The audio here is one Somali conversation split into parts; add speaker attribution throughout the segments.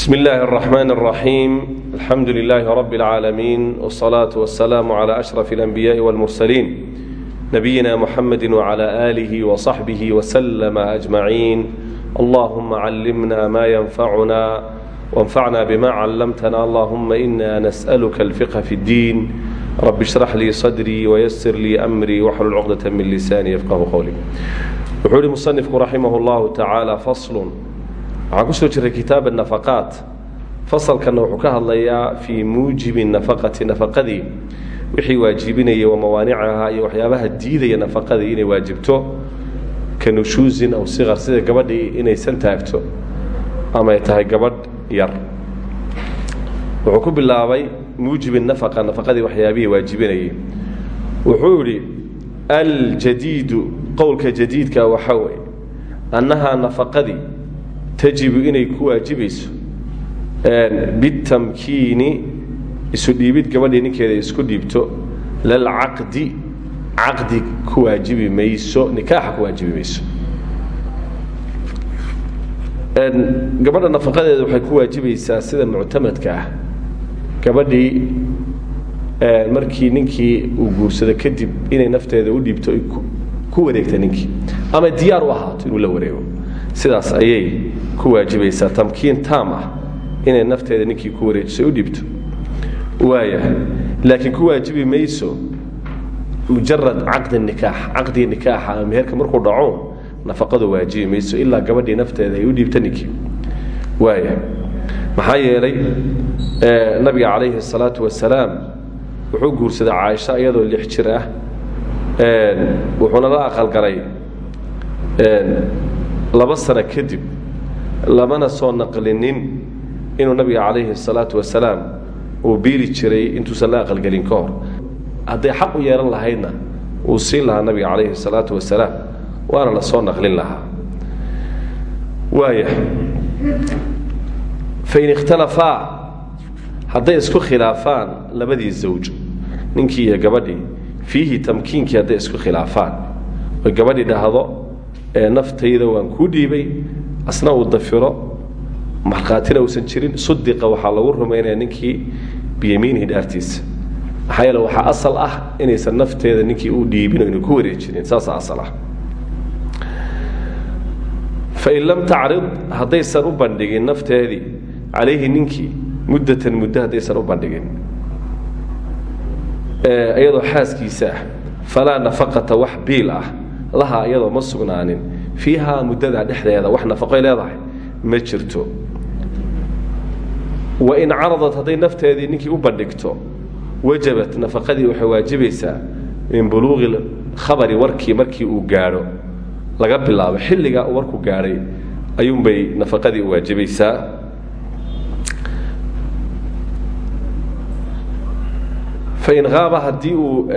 Speaker 1: بسم الله الرحمن الرحيم الحمد لله رب العالمين والصلاة والسلام على أشرف الأنبياء والمرسلين نبينا محمد وعلى آله وصحبه وسلم أجمعين اللهم علمنا ما ينفعنا وانفعنا بما علمتنا اللهم إنا نسألك الفقه في الدين رب اشرح لي صدري ويسر لي أمري واحلل عقدة من لساني يفقه قولي وحول مصنفك رحمه الله تعالى فصل waxaan ku soo jiray kitaab nafaqaat fasalkanna wuxuu ka hadlayaa fii muujibi nafaqati nafaqadii. Wixii waajibinaya wa mawaanicaha iyo waxyaabaha diidaya nafaqadii inay waajibto. Ka nushuusin aw siqar sida gabadhii inaysan taagto ama ay tahay gabadh yar. Wuxuu ku bilaabay muujibi nafaqa nafaqadii waxyaabihii waajibinayay. Wuxuu yidhi aljadiidu qowlka jadiidka waxaa weeye annahaa nafaqadii tajibu inay ku waajibayso bitamkiini isu dhiibid gabadhii ninkeeda isku dhiibto. Lalcaqdi caqdi ku waajibi mayso nikaaxa ku waajibi mayso. Gabadha nafaqadeeda waxay ku waajibaysaa sida muctamadka ah. Gabadhii markii ninkii uu guursado kadib inay nafteeda u dhiibto ku wareegta ninkii. Ama diyaar u ahaato inuu la wareego. Sidaas ayay ku waajibaysaa tamkiin taam ah inay nafteeda ninkii ku wareejiso u dhibto. Waaya laakiin ku waajibi mayso mujarad caqdi nikaax caqdiga nikaaxa ama meherka markuu dhaco nafaqadu waajibi mayso ilaa gabadhii nafteeda ay u dhiibta ninkii. Waaya maxaa yeelay nabiga calayhi الsalaatu wasalaam wuxuu guursaday caaisha iyadoo lix jir ah wuxuuna la aqalgalay laba sano kadib lamana soo naqlinin inuu nabiga calayhi salaatu wasalaam uu biiri jiray intuusan la aqalgelin ka hor. Hadday xaq u yeelan lahaydna uu siin lahaa nabiga calayhi salaatu wasalaam waana la soo naqlin lahaa. Waaya fain ikhtalafaa hadday isku khilaafaan labadii zawj ninkii iyo gabadhii fiihi tamkiinkii hadday isku khilaafaan. Oy gabadhii dhahdo ee naftayda waan kuu dhiibay asna uu dafiro markhaatina uusan jirin sudiqa waxaa lagu rumaynaya ninkii biyamiinihi dhaartiisa maxaa yeele asal ah inaysan nafteeda ninkii u dhiibin o ina ku wareejinin saasaa asal ah. Fain lam tacrid haddaysan u bandhigin nafteedii calayhi ninkii muddatan muddo haddaysan u bandhigin. Iyadoo xaaskiisa ah falaa nafaqata wax ah lahaa iyadoo ma sugnaanin fiihaa muddadaa dhexdeeda wax nafaqoy leedahay ma jirto. Wain caradat hadday nafteedii ninkii u bandhigto wajabat nafaqadii waxay waajibaysaa min buluuqi khabari warkii markii uu gaadho. Laga bilaabo xilligaa uu warku gaadhay ayuunbay nafaqadii u waajibaysaa fain haaba haddii uu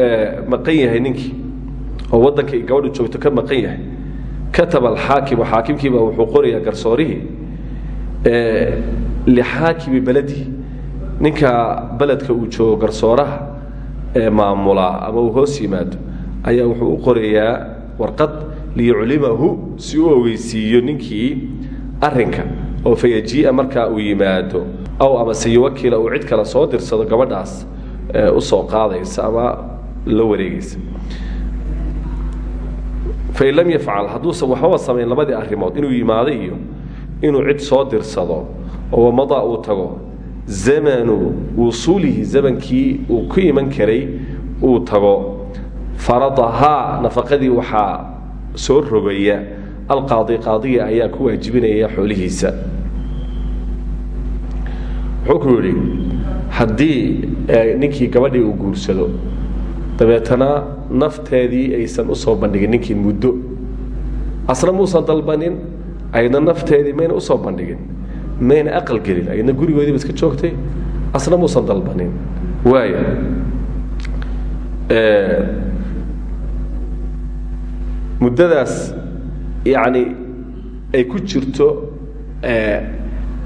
Speaker 1: maqan yahay ninkii oo waddankay gabadhu joogto ka maqan yahay kataba alxaakimu xaakimkiiba wuxuu qorayaa garsoorihii lixaakimi beledihi ninka beledka uu joogo garsooraha ee maamulaa ama uu hoos yimaado ayaa wuxuu u qorayaa warqad liyuclimahu si u ogeysiiyo ninkii arinka oo fayajiia markaa uu yimaado aw amase yuwakila uu cid kale soo dirsado gabadhaas u soo qaadaysa ama la wareegaysa fain lam yafcal hadduusan waxbaba samayn labadii arrimood inuu yimaado iyo inuu cid soo dirsado oo wamadaa uu tago zamanu wusuulihi zamankii uu ku iman karay uu tago. Faradahaa nafaqadii waxaa soo rogaya alqaadi qaadiga ayaa ku waajibinaya xoolihiisa. Wuxuu ku yidhi haddii ninkii gabadhii uu guursado dabeetana nafteedii aysan u soo bandhigin ninkii muddo. Asna muusan dalbanin ayadna nafteedii mayna u soo bandhigin mayna aqal gelin ayadna gurigoodiiba iska joogtay asna muusan dalbanin. Waaya muddadaas yacni ay ku jirto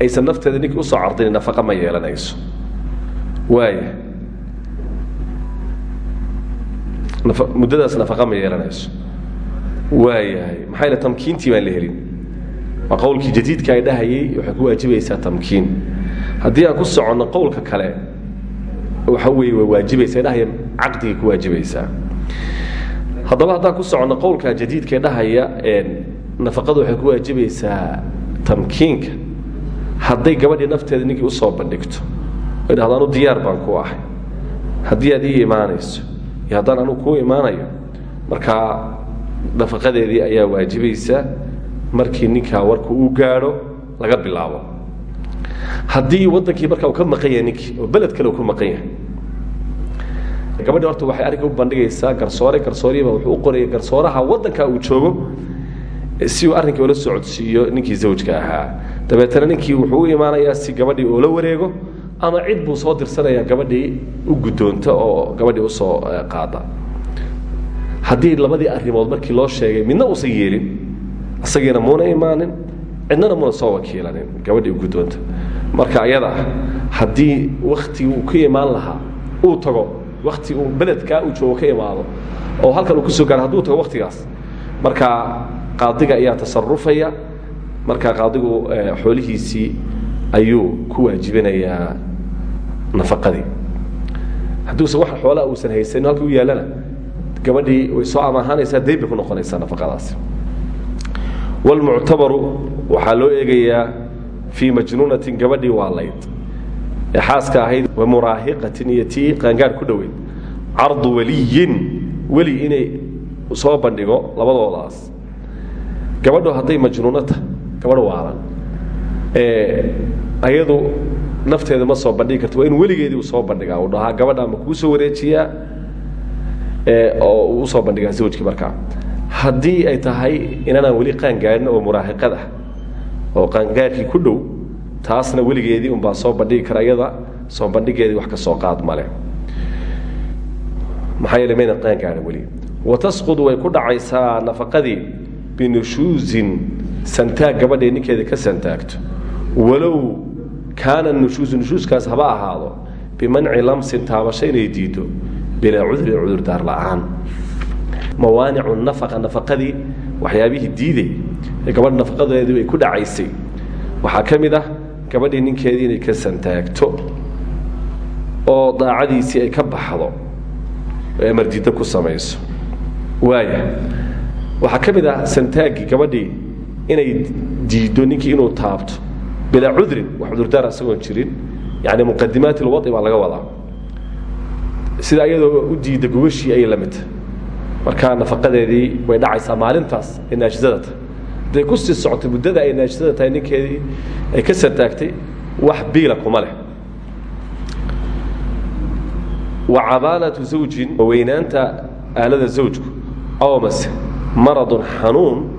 Speaker 1: aysan nafteeda ninkii u soo cardinin nafaqa ma yeelanayso. Waaya muddadaas nafaqa ma yeelanayso. Waayahay maxaa yl tamkiintii baan la helin? Waa qowlkii jadiidka ay dhahayay waxay ku waajibaysaa tamkiin. Haddii aan ku soconno qowlka kale waxa weeye way waajibaysa dhahaya ku waajibaysaa haddaba haddaan ku soconno qowlka jadiidkae dhahaya nafaqadu waxay ku waajibaysaa tamkiinka. Hadday gabadhii nafteeda ninkii u soo bandhigto ay dhahdo anu diyaar baan ku ahay. Haddii aad ii imaanayso iyo haddaan anugu kuu imaanayo markaa ayaa waajibaysa markii ninkaa warku uu gaadho laga bilaabo. Haddii waddankii markaa uu ka maqan yahay ninkii oo beled kale uu ku maqan yahay. Gabadhi horta waxay arrinka u bandhigaysaa garsoore garsoorihiiba wuxuu u qoraya garsooraha waddanka uu joogo si uu arrinkii ula socodsiiyo ninkii zawjka ahaa. Dabeetana ninkii wuxuu u si gabadhii uu la wareego ama cid buu soo dirsanayaa gabadhii u guddoonta oo gabadhii u soo qaada. Haddii labadii arrimood markii loo sheegay midna uusan yeelin isagiina muuna imaanin cidnana muuna soo wakiilanin gabadhii u guddoonta. Marka ayada haddii waktigii uu ka imaan lahaa uu tago wakti uu beledkaa uu joogo ka imaado oo halkan uu ku soo gaaro hadduu tago waktigaas marka qaadiga ayaa tasarufaya marka qaadigu xoolihiisii ayuu ku waajibinayaa nafaqadii. Hadduusan wax xoolaa uusan haysanin halka u yaallana gabadhii way soo amaahanaysaa dayn bay ku noqonaysaa nafaqadaasi wlmuctabaru waxaa loo eegayaa fii majnuunatin gabadhii waalayd ee xaaska ahayd wamuraahiqatin iyo tii qaangaar ku dhoweyd. Cardu waliyin weli inay soo bandhigo labadoodaas. Gabadho hadday majnuunata gabadh waalan. Ayadu nafteeda ma soo bandhigi karto. Waa in weligeedii uu soo bandhigaa. Uu dhahaa gabadha ma kuu soo wareejiyaa oo uu u soo bandhigaa zawjkii markaa. Haddii ay tahay inanaan weli qaangaarin oo muraahiqad ah oo qaangaarkii ku dhow taasna weligeedii unbaa soo bandhigi kara iyada soo bandhigeedii wax ka soo qaad male maxaa yeele mayna qaangaarin weli. Watasqudu way ku dhacaysaa nafaqadii binushuusin santaag gabadhay ninkeeda ka santaagto. Walow kaana nushuusu nushuuskaas haba ahaado bimanci lamsin taabasho inay diido bilaa cudrin cudurdaar la'aan mawaanicu nafaqa nafaqadii waxyaabihii diiday ee gabadha nafaqadeedii ay ku dhacaysay waxaa ka mid ah gabadhii ninkeedii inay ka santaagto oo daacadiisii ay ka baxdo ee mardido ku samayso waaya waxaa ka mid gabadhii inay diiddo ninkii inuu taabto bilaa cudrin wax cudurdaar isagoon jirin yani muqadimaat ilwai baa laga sida iyadoo u diidda gogashii ayay la midta nafaqadeedii way dhacaysaa maalintaas ay naajisada tahay. Ku sii socotay muddada ay naajisada tahay ninkeedii ay ka santaagtay wax biila kuma leh. Wa cabaanatu zawjin weynaanta aalada zawjku aw mase maradun xanuun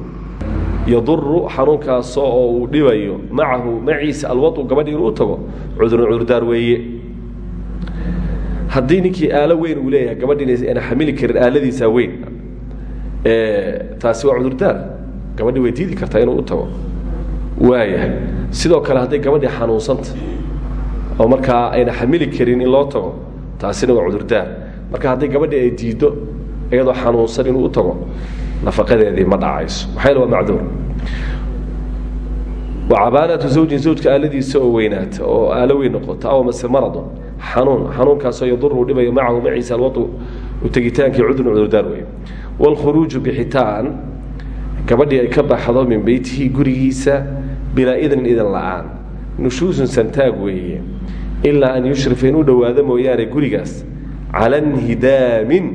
Speaker 1: yaduru xanuunkaasoo oo uu dhibayo macahu maciisa alwau gabadhi inuu tago cudurun cudurdaar weeye. Haddii ninkii aalo weyn uu leeyahay gabadhiina ana xamili karin aaladiisaa weyn taasi waa cudurdaar. Gabadhi way diidi kartaa inuu u tago. Waaya sidoo kale hadday gabadhii xanuunsanta oo markaa ayna xamili karin in loo tago taasina waa cudurdaar. Marka hadday gabadhii ay diiddo iyadoo xanuunsan inuu u tago nafaqadeedii ma dhacayso. Maxaa yeel waa macduur. Wa cabaanatu zawjin zawjka aaladiisa oo weynaata oo aalo weyn noqota aw mase maradun xanuun xanuunkaasoo yaduru dhibayo macahu maciisa alwau tegitaankii cudurun cudurdaar wey wاlkhuruuju bixitaan gabadhii ay ka baxdo min beytihi gurigiisa bilaa idnin idan la'aan. Nushuusun santaag weeye. Ilaa an yushrifa inuu dhowaado mooyaane gurigaas. Cala nhidaamin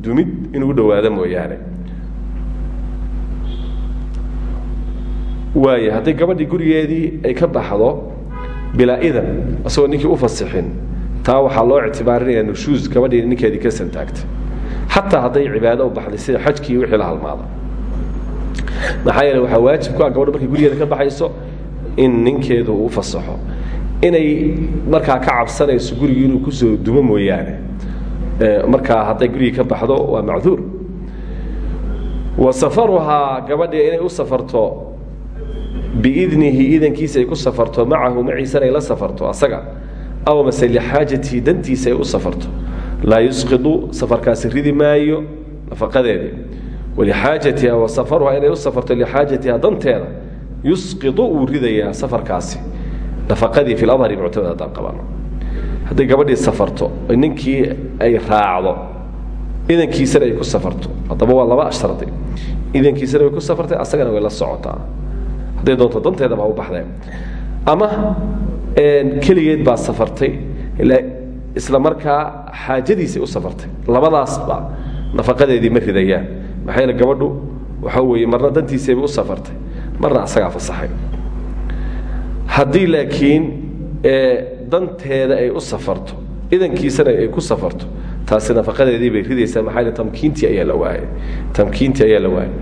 Speaker 1: dumid inuu dhowaado mooyaane waay hadday gabadhii gurigeedii ay ka baxdo bilaa idan isagoo ninkii u fasixin taa waxaa loo ictibaarinaya nushuus gabadhii ninkeedii ka santaagtay. Xataa hadday cibaado u baxday sida xajkii wixii la halmaado. Maxaa yeele waxaa waajib ku ah gabadha markay gurigeeda ka baxayso in ninkeedu uu fasaxo. Inay markaa ka cabsanayso gurigii inuu ku soo dumo mooyaane. Markaa hadday gurigii ka baxdo waa macduur. Wa safaruhaa gabadhii inay u safarto biidnihi idankiisa ay ku safarto macahu maciisana ay la safarto asaga. Aw mase lixaajatihi dantiisa ay u safarto. Laa yusqidu safarkaasi ridi maayo nafaqadeedii walixaajatiha wa safaruhaa inay u safarto lixaajatiha danteeda. Yusqidu uu safarkaasi. Nafaqadii fi ladhari muctamad haddaan qabano hadday safarto ninkii ay raacdo idankiisana ay ku safarto. Haddaba waa laba shardi idankiisana way ku safartay asagana way la socotaa hadday doonto danteeda baa u baxdeen ama keligeed baa safartay isla markaa xaajadiisay u safartay. Labadaasba nafaqadeedii ma ridayaan. Maxaa gabadhu waxaa weeye marna dantiisayba u safartay. Marna asagaa fasaxay. Haddii laakiin danteeda ay u safarto idankiisana ay ku safarto taasi nafaqadeedii bay ridaysaa maxaa tamkiintii ayaa la waayay. Tamkiintii ayaa la waayay.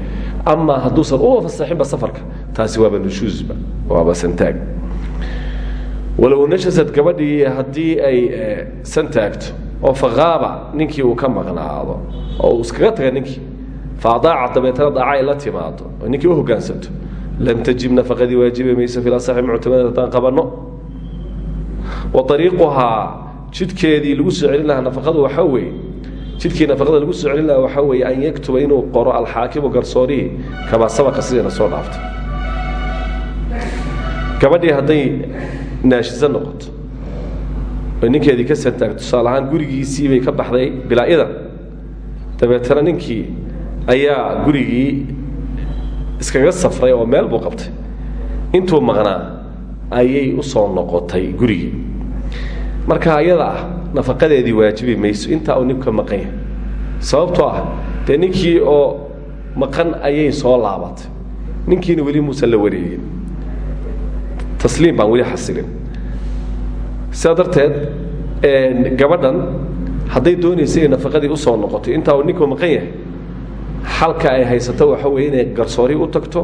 Speaker 1: Ama hadduusan uba fasaxinba safarka taasi waaba nushuusba waaba santaag walow nashasad gabadhii haddii ay santaagto oo faqaaba ninkii uu ka maqnaado oo uu iskaga taga ninkii faadaaca dabeetana daaca ay la timaado oo ninkii hoggaansanto lam tajib nafaqadii waajibi mayso fi lasaxi muctamad haddaan qabanno. Wa ariiquhaa jidkeedii lagu soo celin lahaa nafaqadu waxaa weeye jidkii nafaqada lagu soo celin lahaa waxaa weeye an yaktuba inuu qoro alxaakimu garsoorihii kamaa sabaqa sidayna soo dhaaftay gabadhii hadday naashiso noqoto oy ninkeedii ka santaagto tusaale gurigiisii bay ka baxday bilaa idan dabeetana ninkii ayaa gurigii iskaga safray oo meel buu qabtay. Intuu maqnaa ayay u soo noqotay gurigii. Marka ayada ah nafaqadeedii waajibi mayso intaa uu ninku ka maqan yahay. Sababtoo ah dee ninkii oo maqan ayay soo laabatay. Ninkiina weli muusan la wareegin tasliim baan weli xasilin. Sidaa darteed gabadhan hadday doonaysa inay nafaqadii u soo noqotay intaa uu ninku maqan yahay xalka ay haysato waxa weeye inay garsoori u tagto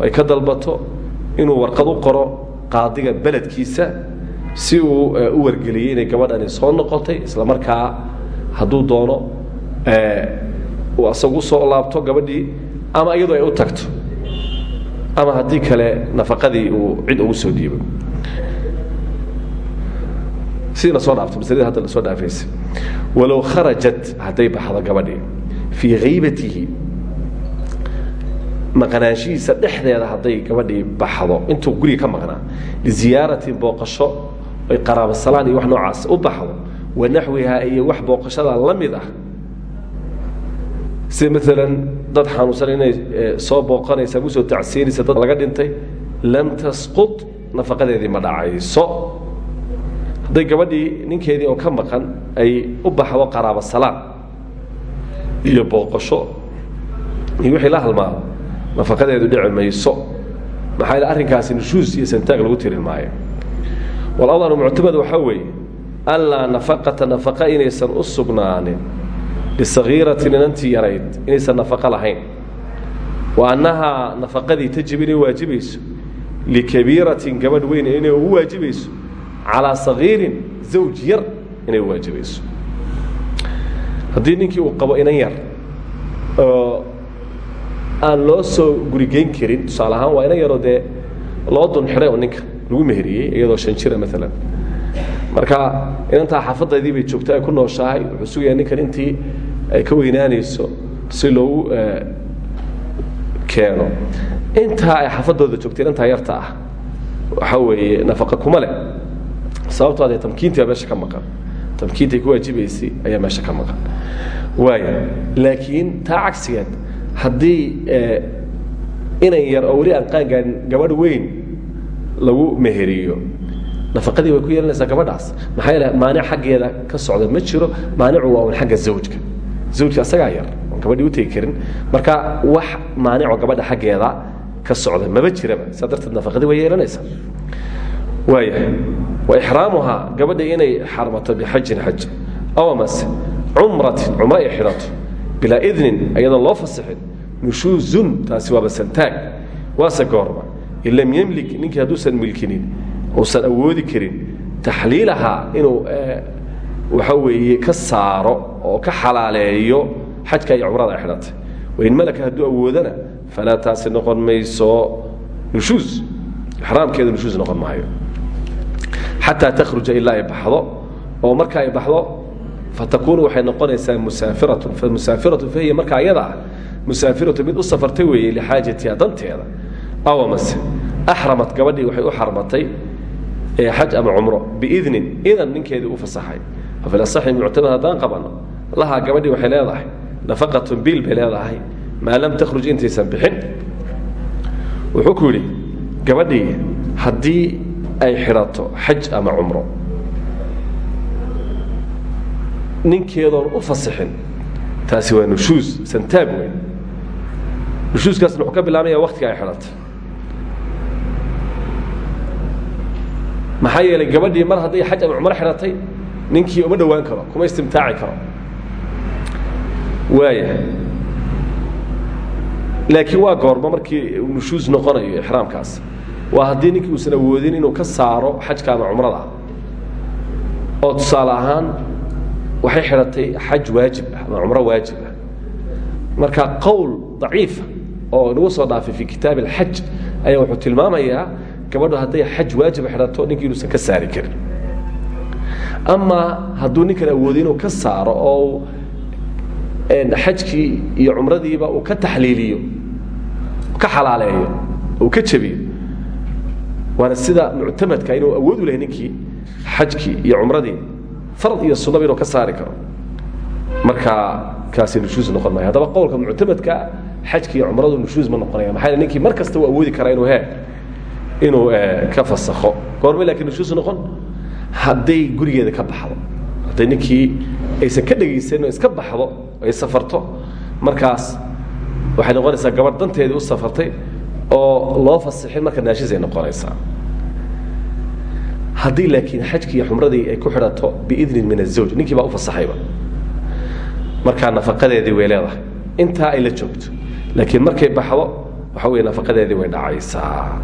Speaker 1: ay ka dalbato inuu warqad u qoro qaadiga beledkiisa si uu u wargeliyey inay gabadhani soo noqotay isla markaa hadduu doono uu asagu u soo laabto gabadhii ama iyadoo ay u tagto ama haddii kale nafaqadii uu cid ugu soo dhiibo sidiina soo dhaafto maslada hadda soo dhaafaysa walow kharajat hadday baxdo gabadhii fii haybatihi maqnaanshihiisa dhexdeeda hadday gabadhii baxdo. Intuu guriga ka maqnaa liziyaaratin booqasho ay qaraabo salaan iyo wax noocaas u baxdo wanaxwihaa iyo wax booqashada la mid ah dad xanuunsan inay soo booqanaysa ama u soo tacsiinaysa dad laga dhintay lam tasqut nafaqadeedii ma dhacayso. Hadday gabadhii ninkeedii oo ka maqan ay u baxdo qaraabo salaan iyo booqasho iyo wixii la halmaado nafaqadeedu dhici mayso. Maxaa arrinkaasi nushuus iyo santaag lagu tirin maayo. Waladharu muctamad waxaa weeye allaa nafaqata nafaqa inaysan u lisagiiratin inantii yarayd inaysan nafaqo lahayn wa annahaa nafaqadii tajib inay waajibayso likabiiratin gabadh weyn inay ugu waajibayso calaa sagiirin zawj yar inay waajibayso haddii ninkii qabo inan yar oo aan soo gurigeyn karin tusaale ahaan waa inan loo dun xidhay oo ninka lagu meheriyey iyadoo shan jira maalan marka inantaa xaafadaydii bay joogta ku nooshahay wuxuu sugayaa intii ay ka weynaanayso si loogu keeno. Intaa ay xaafadooda joogta inantaa yarta ah waxaa weeye nafaqa kuma leh. Sababtoo adee tamkiintii baa meesha ka maqan. Tamkiintay ku waajibaysay ayaa meesha ka maqan. Waaya laakiin taa cagsigeed haddii inan yar oo weli aan qaangaarin gabadh weyn lagu meheriyo nafaqadii way ku yeelanaysaa gabadhaas. Maxaa yeele xaggeeda ka socda ma jiro maanicu waa xagga zawjka zawjka asagaa yar oon gabadhii u tegi karin marka wax maanico gabadha xaggeeda ka socda maba jiraba saa darteed nafaqadii way yeelanaysaa waaya wa ixraamuhaa gabadha inay xarmato bixajin xaj aw amase cumratin cumro ay xidhato bilaa idnin ayadoon loo fasixin nushuuzun taasi waaba santaag waase goorma in lam yemlik ninkii hadduusan milkinin uusan awoodi karin taxliilahaa inuu waxa weeye ka saaro oo ka xalaaleeyo xajka iyo cumrada ay xidhatay wain malaka hadduu awoodana falaa taasi noqon mayso nushuuz ixraamkeedu nushuuz noqon maayo. Xataa takhruja ilaa ay oo marka ay baxdo fatakunu waxay noqonaysaa musaafiratun. Famusaafiratu fahiya marka ayada ah musaafiratu mid u safartay weeye lixaajatiha danteeda aw amase axramat gabadhii waxay u xarmatay xaj ama cumro biidnin idan ninkeedii u fasaxay fafi asaxi muctamad haddaan qabanno lahaa gabadhii waxay leedahay nafaqatun biil bay leedahay maa lam takhruj intaysan bixin wuxuu ku yidhi gabadhii haddii ay xidhato xaj ama cumro ninkeedoon u fasixin taasi waa nushuus santaag weyn nushuuskaasna wuxuu ka bilaabmaya waktiga ay xidhato maxaa yeelay gabadhii mar hadday xaj ama cumro xidhatay ninkii uma dhowaan karo kuma istimtaaci karo. Waaya laakiin waa goormo markii nushuus noqonayo ixraamkaas. Waa haddii ninkii uusan awoodin inuu ka saaro xajka ama cumrada. Oo tusaale waxay xidhatay xaj waajib ah ama cumro waajib ah. Marka qowl daciifa oo nagu soo dhaafay fi kitaab alxaj ayaa wuxuu tilmaamayaa gabadhu hadday xaj waajiba xidhato ninkii inuusan ka saari karin amaa hadduu ninkan awoodi inuu ka saaro oo xajkii iyo cumradiiba uu ka taxliiliyo ka xalaaleeyo uu ka jabiyo waana sida muctamadka inuu awood u lahay ninkii xajkii iyo cumradii farad iyo sunaba inuu ka saari karo. Marka kaasi nushuus noqon maayo. Haddaba qowlka muctamadka xajki iyo cumradu nushuus ma noqonaya. Maxaa yeele ninkii mar kasta uu awoodi karaa inuu he inuu ka fasakho. Goormay laakiin nushuus noqon hadday gurigeeda ka baxdo hadday ninkii aysan ka dhegaysanin iska baxdo ay safarto markaas waxay noqonaysaa gabadh danteedii u safartay oo loo fasixin marka naashisay noqonaysaa. Haddii laakiin xajkii iyo ay ku xidhato biidnin min azawj ninkii baa u fasaxayba. Markaa nafaqadeedii way leedahay. Ay la joogto laakiin markay baxdo waxa wey nafaqadeedii way dhacaysaa.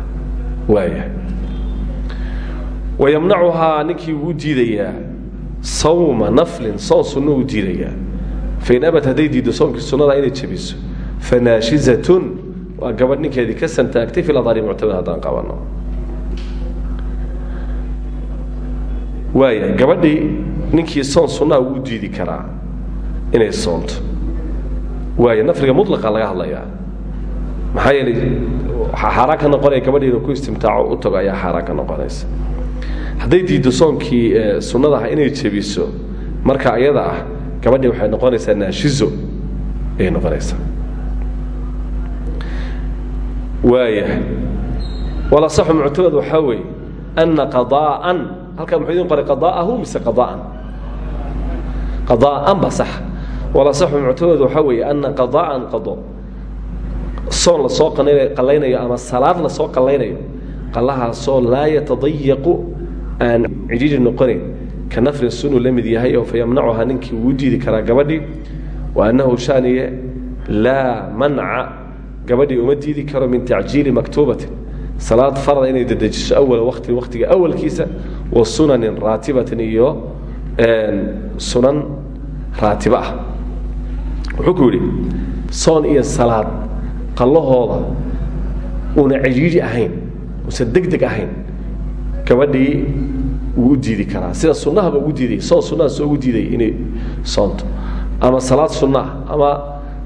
Speaker 1: Waaya wayamnacuhaa ninkii wuu diidayaa sawma naflin soon sunno uu diidayaa fain abad hadday diiddo soonkii sunnada inay jebiso fanaashizatun waa gabadh ninkeedii ka santaagtay fi ladari muctamad haddaan qabanno ninkii soon sunnaha wuu diidi karaa inay soonto waaya nafliga mulaqa laga hadlayaa maxaa yeelay xaaraan ka noqonaya ku istimtaaco u tago ayaa xaaraan ka noqonaysa hadday diiddo soonkii sunnada inay jebiso marka iyada ah gabadhii waxay noqonaysaa naashizo ayay noqonaysaa. Waaya walasaxu muctamad waxaa weeye ana qadaa'an halkaa muxuu qoray qadaa'ahu mise qadaa'an qadaa'an ba sax. Walasaxu muctamad waxaa weeye ana qadaa'an qado. Soon la soo qallaynayo ama salaad la soo qallaynayo qallahaasoo laa yatadayaqu aan cidhiiri noqonayn. Ka nafrin sunuu la mid yahay oo fayamnacuhaa ninkii wuu diidi karaa gabadhii wa annahu shaaniye laa manca gabadhii uma diidi karo min tacjiili maktuubatin. Salaad farada inay dedejiso awala waqtin waqtiga awalkiisa wa sunanin raatibatin iyo sunan raatibo ah. Wuxuu iyo salaad qallahooda uuna cidhiidhi ahayn uusan degdeg ahayn gabadhii wuu u diidi karaa. Sida sunnahaba ugu diiday soon sunnaha soo ugu diiday inay soonto. Ama salaad sunnaah ama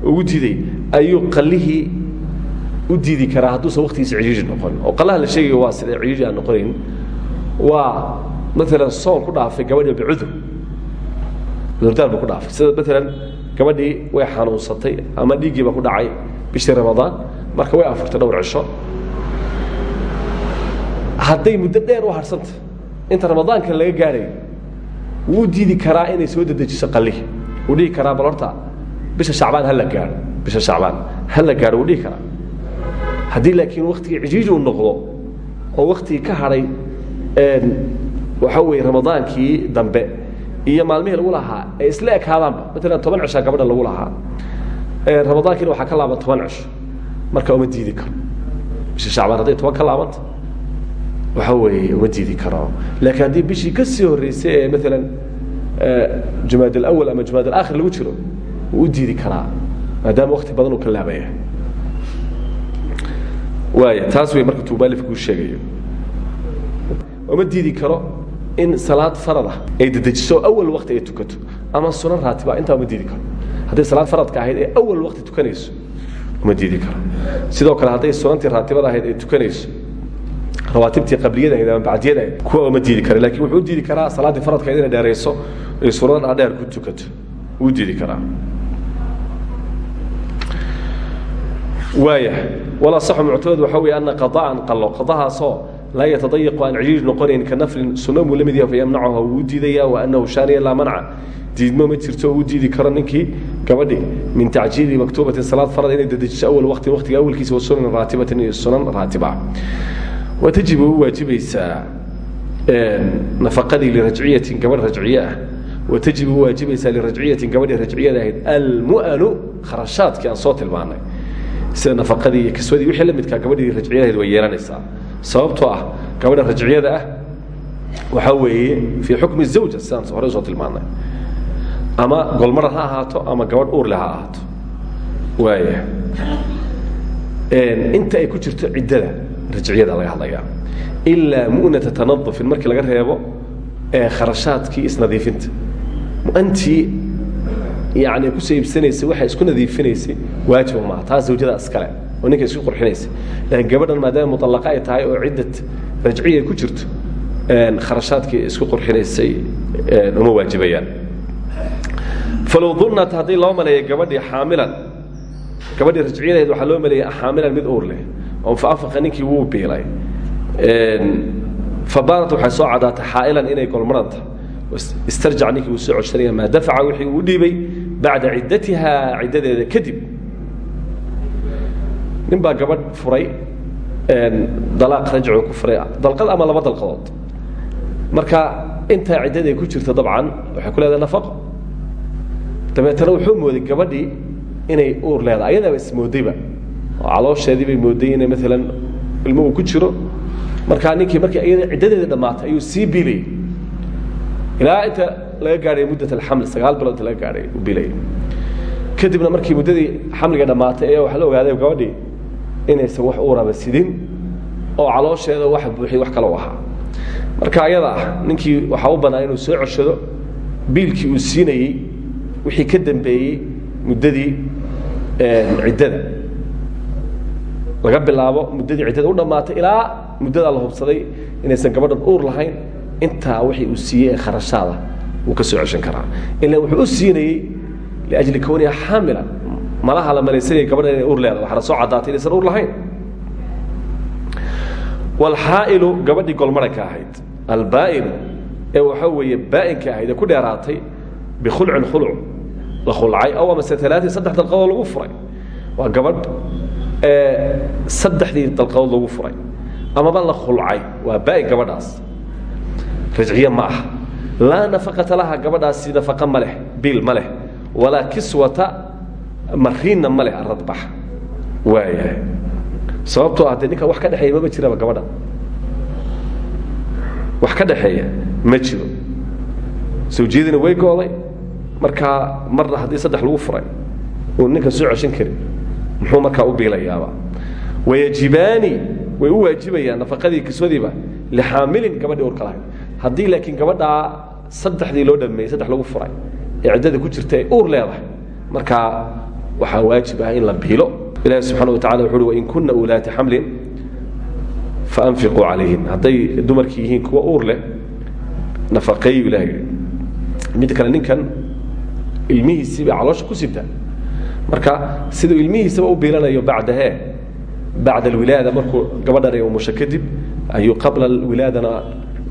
Speaker 1: ugu diiday ayuu qallihii u diidi karaa hadduusan waqtigiisa cidhiidhi noqonin. Oo qallaha la sheegayo waa sida cidhiidhi aan noqonayn waa maalan soon ku dhaafay gabadhi bicudur cudurdaar ku dhaafay. Sida maalan gabadhii way xanuunsatay ama dhiiggii baa ku dhacay bishii ramadaan marka way afurtay dhowr cisho hadday muddo dheer u harsanta inta ramadaanka laga gaarayo wuu diidi karaa inay soo dedejiso qallihi wuu dhihi karaa bal bisha shacbaan hala gaaro bisha shacbaan hala gaaro wuu dhihi karaa. Haddii laakiin waktigii cijhiiji uu noqdo oo waktigii ka hadhay waxa weeye ramadaankii dambe iyo maalmihii lagu lahaa ay isla ekaadaanba maalan toban cishaa gabadha lagu lahaa ramadaankiina waxaa ka laaban toban cisho marka uma diidi karo. Bisha shacbaan hadday toban ka laabanta waxa weeye uma karo. Laakiin haddii bishii ka sii horreysay ee maalan jumaad alawal ama jumaad alaakhir lagu jiro wuu diidi karaa maadaama wakti badan uu ka laabaya waaya taas wey marka tuu mualifku u sheegayo. Uma diidi karo in salaad farad ah ay dedejiso awal wakti ay tukato ama sunan raatiba intaa uma diidi karo. Hadday salaad faradka ahayd ee awal wakti tukanayso uma diidi karo. Sidoo kale hadday sunantii raatibada ahayd ay tukanayso rawaatibtii qabliyada ama bacdiyada kuwa ma diidi kara laakiin wuxuu u diidi karaa salaaddii faradkeed inay dheerayso ay suurada dhaadheer ku tukato wuu diidi karaa. Waaya wala saxu muctamad waxa weeye ana qada'an qalo qadahaasoo laa yatadayiqu aan cijiij noqonayn ka naflin sunno buu la mid yahay fayamnacuha wuu diidaya wa annahu shaaniya laa manca diidmo ma jirto uu diidi karo ninkii gabadhi min tacjiili maktuubatin salaad farad inay dedejiso awal waqtin waqtiga awalkiisa wa sunan raatibatin iyo sunan raatiba watajib u waajibaysaa nafaqadii lirajciyatin gabadh rajciye ah. Watajib u waajibaysaa lirajciyatin gabadhii rajciyada ahayd. Almu'anu kharashaadkii aan soo tilmaanay. Sida nafaqadii iyo kiswadii wixii la midkaa gabadhii rajciyadahayd way yeelanaysaa. Sababtoo ah gabadha rajciyada ah waxaa weeye fii xukmi zawja sidaan hore u soo tilmaanay. Ama golmara ha ahaato ama gabadh uurle ha ahaato. Waaya inta ay ku jirto ciddada rajciyada laga hadlayaa. Ilaa mu'nata tanadufin markii laga reebo kharashaadkii isnadiifinta mu'antii yani ku soo iibsanaysay waxay isku nadiifinaysay waajiba maaha taa zawjada iskale oo ninka isku qurxinaysay laakiin gabadhan maadaama mutallaqa ay tahay oo ciddad rajciya ku jirto kharashaadkii isku qurxinaysay uma waajibayaan. Falow dunnat haddii loo maleeya gabadhii xaamilan gabadhii rajciyadaheed waxaa loo maleeyay xaamilan mid uur leh oo faafaqa ninkii wuu biilay. Fabaanat waxay soo caddaatay xaa'ilan inay golmaranta istarjac ninkii uu soo codsanaya maa dafaca wixii uu dhiibay bacda ciddatiha ciddadeeda kadib. Nin baa gabadh furay dalaaq rajco ku furay dalqad ama laba dalqadood. Marka intaa ciddaday ku jirta dabcan waxay ku leedahay nafaqo. Dabeetana wuxuu mooday gabadhii inay uur leedahay ayadaaba ismoodayba oo caloosheedii bay mooday inay maalan ilmo ku jiro. Markaa ninkii markii iyada ciddadeeda dhammaatay ayuu sii biilayay ilaa inta laga gaadhay muddat alxaml sagaal bilood inta laga gaadhay uu biilayay kadibna markii muddadii xamliga dhammaatay ayaa waxaa la ogaaday gabadhii inaysan wax uuraba sidin oo caloosheeda wax buuxiy wax kale u marka ayada ah ninkii waxaa u bannaan inuu soo coshado biilkii uu siinayey wixii ka dambeeyey muddadii ciddada laga bilaabo muddadii ciddada u dhammaatay ilaa muddadaa la hubsaday inaysan gabadhan uur lahayn intaa wixii uu siiyey ee kharashaada wuu ka soo ceshan karaa. Ila wuxuu u siinayey liajli kowniha xaamila. Malaha la malaysanaya gabadhan inay uur leedahay. Waxaana soo caddaatay inaysan uur lahayn. Walxaa'ilu gabadhii golmaranka ahayd. Albaa'inu ee waxaa weeye baa'inka ahayd ee ku dheeraatay bikhulcin khuluc. La khulcay aw amase alaatin saddex dalqadood lagu furay. Waa gabadh saddexdii dalqadood lagu furay. Amaba la khulcay. Waa baa'in gabadhaas. Rajciye ma aha. Laa nafaqata laha gabadhaasi nafaqa ma leh biil ma leh. Kiswata mariinna ma leh aradbax sababtoo ah dee wax ka dhexeeya mama jiraba gabadha. Wax ka dhexeeya ma jiro. Sawjiyadiina way gooday markaa marna haddii saddex lagu furay uu ninka soo ceshan karin muxuu markaa u biilayaaba? Wayajibaani way u waajibayaan nafaqadii kiswadiiba lixaamilin gabadhii urka lahayd haddii laakiin gabadhaa saddexdii loo dhameeyey saddex lagu furay ee ku jirta uur leedahay markaa waxaa waajib ah in la biilo. Ilahi subxana wa tacala wuxu uhi kunna ulaati xamlin faanfiquu calayhin. Hadday dumarkii yihiin kuwa uur leh nafaqeeyu ilaha yidhi. Mid kale ninkan ilmihiisii bay caloosha ku sitaa marka siduu ilmihiisaba u biilanayo bacdahee bacda alwilaada markuu gabadhan ay umusho kadib qabla alwilaadana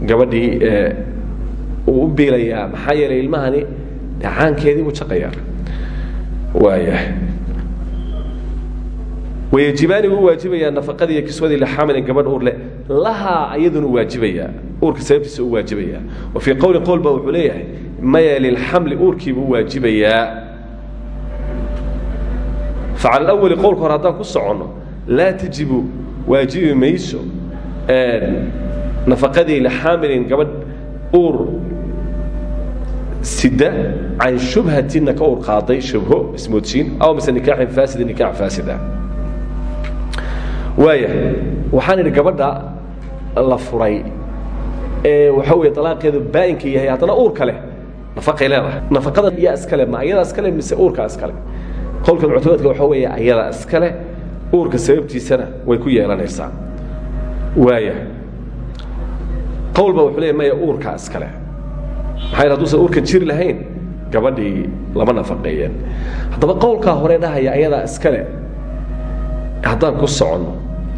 Speaker 1: gabadhii uu u biilayaa maxaa yeelay ilmahani dhacaankeedii buu jaqayaa waaya wayajibaani wuu waajibayaa nafaqadii iyo kiswadii lixaamilin gabadh uur leh lahaa iyaduna u waajibayaa. Uurka sababtiisa u waajibayaa. Wa fii qowli qowl ba wuxuu leeyahay maya lilxamli uurkiibuu waajibayaa facala alawali qowlka hore haddaan ku soconno laa tajibu waajibi mayso nafaqadii lixaamilin gabadh uur sida can shubhatinna ka uur qaaday shubho ismoodsiin aw mise nikaaxin faasida nikaax faasida. Waaya waxaan idhi gabadha la furay ee waxaa weeye alaaqeedu baa'inka yahay haddana uurka leh nafaqay leedahay nafaqada yaa iskale ma ayadaa iskale mise uurkaa iskale qowlka muctamadka waxaa weeye ayadaa iskale uurka sababtiisana way ku yeelanaysaa. Waaya qowl ba wuxuu leeya maya uurkaa iskale. Maxaa yidhi haduusan uurkan jiri lahayn gabadhii lama nafaqeeyeen. Haddaba qowlkaa hore dhahaya ayadaa iskale haddaan ku soconno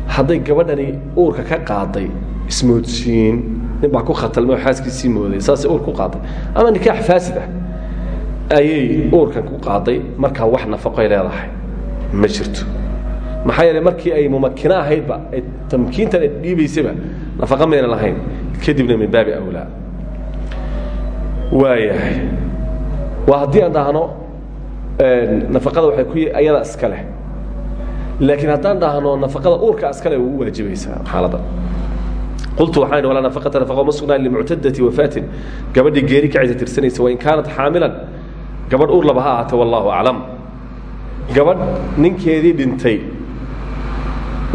Speaker 1: hadday gabadhani uurka ka qaaday ismoodsiin. Nin baa ku khatalmay oo xaaskiisii mooday saasay uur ku qaaday. Ama nikaax faasid ah ayay uurkan ku qaaday markaa wax nafaqoy leedahay. Ma jirto. Maxaa yeele markii ay mumakino ahaydba tamkiintan ay dhiibaysaba nafaqa mayna lahayn. Kadibna min baabi awlaa. Waayahay. Waa haddii aan dhahno nafaqada waxay ku ayada iska leh. Laakiin haddaan dhahno nafaqada uurka iskale u waajibaysaa xaaladda. Qultu waxaan walaa nafaqata nafaqo ma sugnaan limuctadati wafaatin. Gabadhii geeri ka cida tirsanaysa wain kaanat xaamilan gabadh uur laba ha ahaatee wallahu aclam. Gabadh ninkeedii dhintay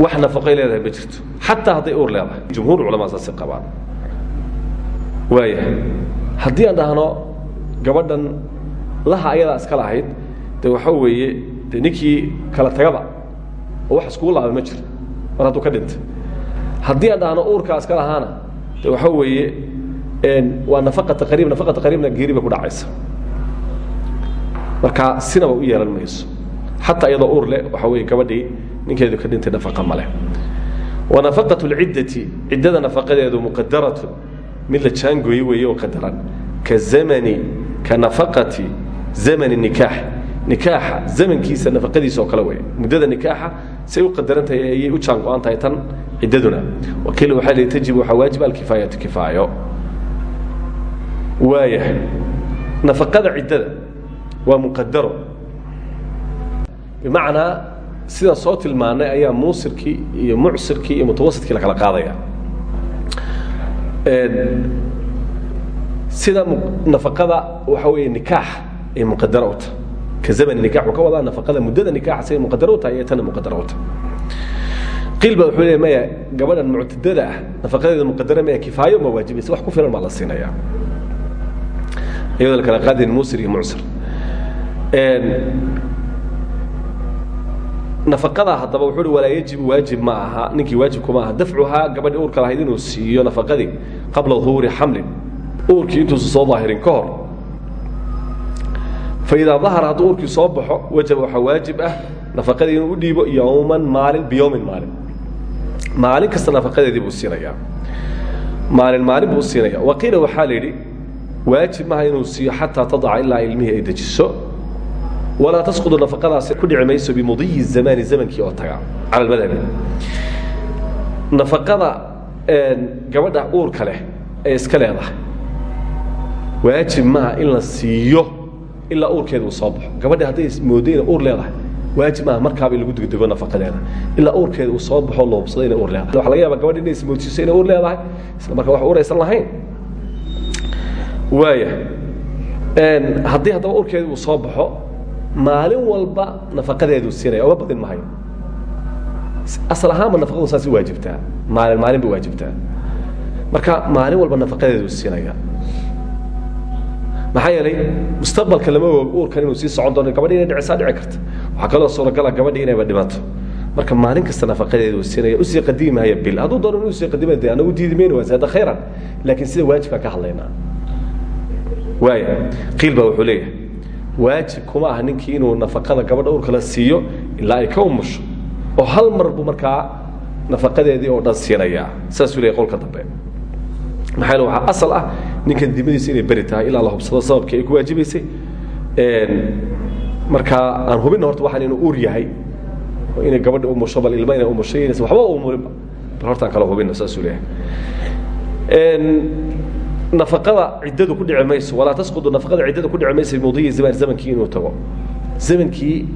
Speaker 1: wax nafaqoy leedahay ma jirto. Xataa hadday uur leedahay. Jumhuur culamaa saasi qabaan. Waayahay haddii aan dhahno gabadhan laha ayadaa iska lahayd de waxa weeye de ninkii kala tagaba oo wax iskugu laaba ma jiro mar hadduu ka dhintay. Haddii aan dhahno uurkaa iska lahaana de waxa weeye waa nafaqata qariib nafaqata qariibna geeri bay ku dhacaysa marka sinaba u yeelan mayso. Xataa iyadoo uur leh waxa weeye gabadhii ninkeedu ka dhintay nafaqa ma leh. Wa nafaqatu lciddati ciddada nafaqadeedu muqadaratu mid la jaangooye weeye oo qadaran ka zamani ka nafaqati zamani nikaax. Nikaaxa zamankiisa nafaqadiisa oo kale wey muddada nikaaxa say u qadaran tahay ayay u jaan go-an tahay tan ciddaduna. Wakiil waxaa lihi tajib waxaa waajib alkifaayatu kifaayo. Waayahay nafaqada ciddada waa muqadaro bimacnaa sidaan soo tilmaanay ayaa muusirkii iyo mucsirkii iyo mutawasidkii la kala qaadaya. Sida nafaqada waxa weeye nikaax ay muqadara u tahay. Ka zamani nikaax wuxuu ka wadaa nafaqada muddada nikaaxa siday muqadara u tahay iyo tana muqadara u tahay. Qiil baa wuxuu leeyahay maya gabadhan muctadada ah nafaqadeeda muqadara maya kifaayo ma waajibaysa wax ku filan baa la siinayaa. Iyadoo la kala qaadayn muusir iyo mucsir nafaqada haddaba wuxuu uhi walaa yajibu waajib ma aha ninkii waajibkuma aha. Dafcuhaa gabadhii uurka lahayd inuu siiyo nafaqadii qabla duhuuri xamlin. Uurkii intuusa soo daahirin ka hor. Faidaa dahara hadduu uurkii soo baxo wajaba waxaa waajib ah nafaqadii inuu u dhiibo yowman maalin biyowmin maalin. Maalin kasta nafaqadeedii buu siinayaa. Maalin maalin buu u siinaya waqiila waxaa la yidhi waajib maha inuu siiyo xataa tadaca ilaa ilmihii ay dejiso walaa tasqudu nafaqadaasi ku dhici mayso bimudiyi zamaani zamankii oo taga cala almadhabi nafaqada gabadha uurka leh ee iska leedahay waajib maha in la siiyo ilaa uurkeeda uu soo baxo gabadha hadday moodo inay uur leedahay waajib maha markaaba in lagu degdego nafaqadeeda ilaa uurkeeda uu soo baxo la hubsado inay uur leedahay waxa laga yaaba gabadha inay ismoodsiiso inay uur leedahay isla marka wax uuraysan lahayn waaya haddii haddaba urkeeda uu soo baxo maalin walba nafaqadeeduu siinaya oga badin mahayo. Asal ahaanba nafaqadu saas waajibtaa maalin maalin bay waajibtaa. Marka maalin walba nafaqadeeduu siinaya maxaa yeelay mustaqbalka lama og uurkan inuu sii socon doono gabadhi inay dhicisaa dhici karta waxaa kaloo suuragala gabadhi inayba dhimato marka maalin kasta nafaqadeeduu siinaya u sii qadiimaya bil. Hadduu doono inuu sii qadiima de anagu diidi waa zaada laakiin sida waajibkaan ka hadlaynaa waaya qiil wuxuu leeyahay waajib kuma ah ninkii inuu nafaqada gabadha uurka la siiyo ilaa ay ka umusho. Oo hal mar buu markaa nafaqadeedii oo dhan siinayaa. Saasuu leeyahy qolka dambe. Maxaa yeele waxaa asal ah ninkan dimadiisa inay beri tahay ilaa la hubsado sababkii ay ku waajibaysay. Markaa aan hubinna horta waxaan inuu uur yahay. Oo inay gabadha umusho bal ilma inay umusho inaysan waxba umurinba bal horta aan kala hubinna saasuu leeyahay nafaqada ciddadu ku dhici walaa tasqudu nafaqada ciddada ku dhici mayso bimudiyi zaman zamankii inuu tago. Zamankii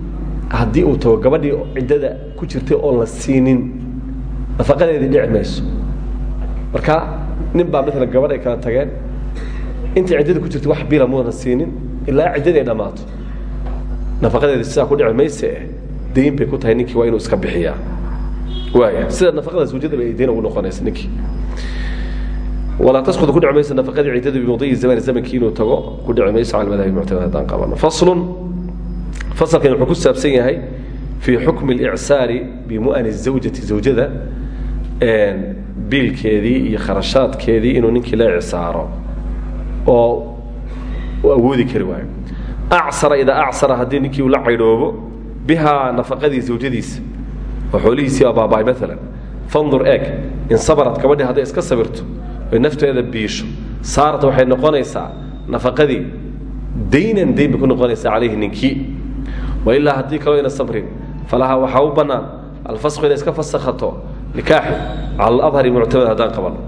Speaker 1: haddii uu tago gabadhii ciddada ku jirtay oon la siinin nafaqadeedii dhici marka nin baa maalan gabadh ay kala tageen intay ciddada ku jirtay wax bila muuna siinin ilaa ciddadii ay nafaqadeedii sidaa ku dhici mayse bay ku tahay ninkii waa inuu iska bixiyaa. Waaya sida nafaqada zawjada bay dayn ugu noqonaysa ninkii walaa tasqud ku dhici nafaqadii ciddadu bimudiyi zamani zamankii inuu tago ku dhici mayso cala madahabi faslun fasalkan wuxuu ku saabsan yahay fii xukmi اlicsaari bimu'ani zawjati zawjada biilkeedii iyo kharashaadkeedii inuu ninkii la icsaaro oo awoodi kari waayo. Acsara idaa acsara haddii ninkii la caydhoobo bihaa nafaqadii zawjadiisa oo xoolihiisii abaabaay maalan fandur eeg in sabarad gabadhi hadday iska sabirto oy nafteeda biisho. Saarat waxay noqonaysaa nafaqadii daynan dayn ku noqonaysaa calayhi ninkii. Wailaa haddii kaloo ayna sabrin falaha waxaa u bannaan alfasqu inay iska fasakhato nikaaxi cala aladhari muctamad haddaan qabano.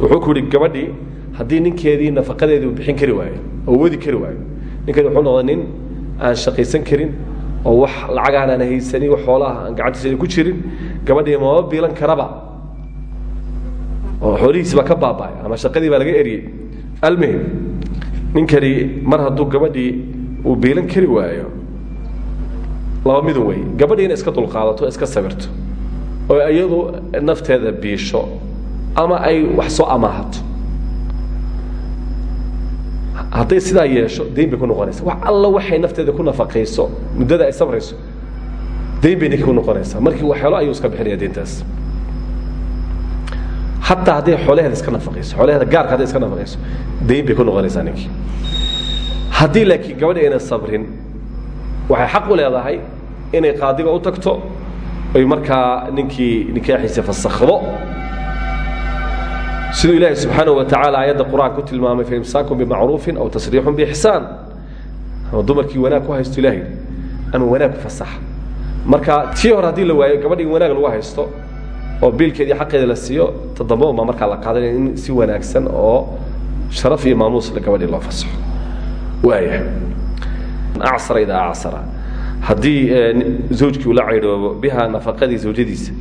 Speaker 1: Wuxuu ku yidhi gabadhii haddii ninkeedii nafaqadeedii uu bixin kari waayo oo wadi kari waayo ninkeedi wuxuu noqday nin aan shaqaysan karin oo wax lacagaan aan haysanin wax xoolaha aan gacantiisa ku jirin gabadhii mama biilan karaba oo xoolihiisi baa ka baaba'ay ama shaqadii baa laga eriyey. Almuhim ninkani mar hadduu gabadhii uu biilan kari waayo laba midun wey gabadhiina iska dulqaadato iska sabirto oo iyadu nafteeda biisho ama ay wax soo amaahato. Hadday sidaa yeesho dayn bay ku noqonaysa wax alla waxay nafteeda ku nafaqayso muddada ay sabrayso dayn bay ninka ku noqonaysaa. Markii helo ayuu iska bixinaya dayntaas hataa hadday xoolaheeda iska nafaqayso xoolaheeda gaarka hadday iska nafaqayso dayn bay ku noqonaysaa ninkii haddii laakiin gabadhi ayna sabrin waxay xaq u leedahay inay qaadiga u tagto ay markaa ninkii nikaaxiisa fasakhdo. Siduu ilaahay subxaanaه wa tacaala aayadda qur'aan ku tilmaamay faimsaakum bimacruufin aw tasriixun bixsaan ama dumarkii wanaag ku haysto ilahay ama wanaag fasaxa. Marka tii hore haddii la waayo gabadhi in wanaag lagu haysto oo biilkeedii xaqeeda la siiyo tadamba unbaa markaa la qaadanaya in si wanaagsan oo sharaf iyo maamuusle gabadhii loo fasaxo. Waaya acsara idaa acsara haddii zawjkii uu la caydhoobo biha nafaqadii zawjadiisa.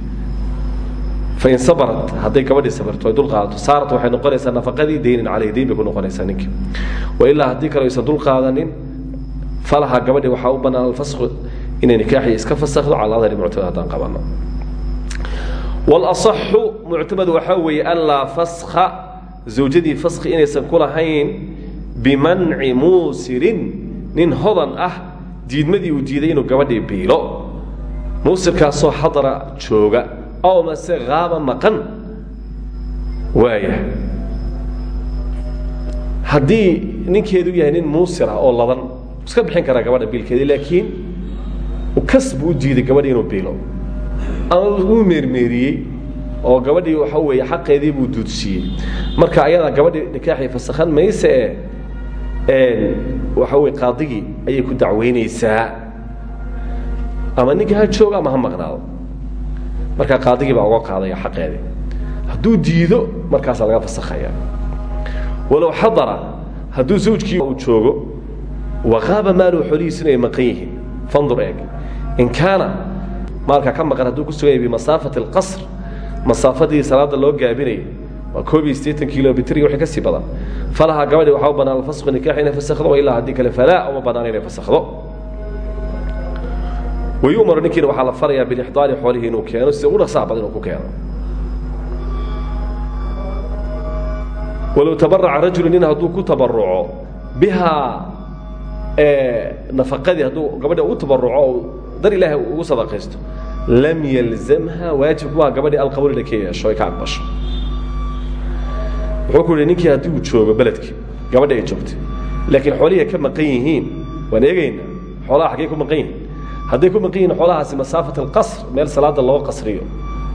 Speaker 1: Fain sabrat hadday gabadhii sabarto ay dulqaadato saarat waxay noqonaysaa nafaqadii daynan caleyh dayn bay ku noqonaysaa ninkii wailaa haddii kale aysan dulqaadanin falaha gabadhii waxaa u bannaan alfasku inay nikaaxii iska fasakhdo cala adhari muctamad haddaan qabano walasaxu muctamad waxaa weeye an laa faskha zawjadii faskhi inaysan ku lahayn bimanci muusirin nin hodan ah diidmadii uu diiday inuu gabadhii biilo. Muusirkaasoo xadara jooga aw mase haaba maqan waaya haddii ninkeedu yahay nin muusir ah oo ladan iska bixin karaa gabadha biilkeedii laakiin kas buu u diiday inuu biilo ama uu meermeeriyey oo gabadhii waxa weeye xaqeedii buu duudsiiyey marka ayadaa gabadhii nikaaxii fasakhan mayse ee waxa weye qaadigii ayay ku dacweynaysaa. Ama ninka ha jooga ama ha maqnaado. Markaa baa uga qaadaya xaqeedii. Hadduu diido markaasaa laga fasakhaya. Walow xadara hadduu zawjkii uu joogo waqaaba maaluhu xoolihiisina ay maqan fandur eeg. In kaana maalka ka maqan hadduu ku sugan yahay bimasaafati alqasr masaafadii salaada loo gaabinayay waa koob iyo wixii ka sii badan. Falaha gabadhii waxaa u bannaan alfasqu nikaax inay fasakhdo wa ilaa kale falaa uma bannaan inay fasakhdo. Wayu'maru ninkiina waxaa la farayaa bilixdaari xoolihii inuu keeno sida u dhaqsaha badan ku keeno. Walow tabaraca rajulu nin hadduu ku tabaruco bihaa nafaqadii hadduu gabadha u tabaruco dar ilaahay ugu sadaqaysto. Lam yalzamha waajib waa gabadhii alqabuul inay ka yeesho ka aqbasho wuxuu ku haddii uu joogo beledkii gabadha ay laakiin xoolihii ay ka maqan yihiin xoolaha xaggay ku maqan yihiin. Hadday ku maqan yihiin xoolahaasi masaafat alqasr meel salaada loo qasriyo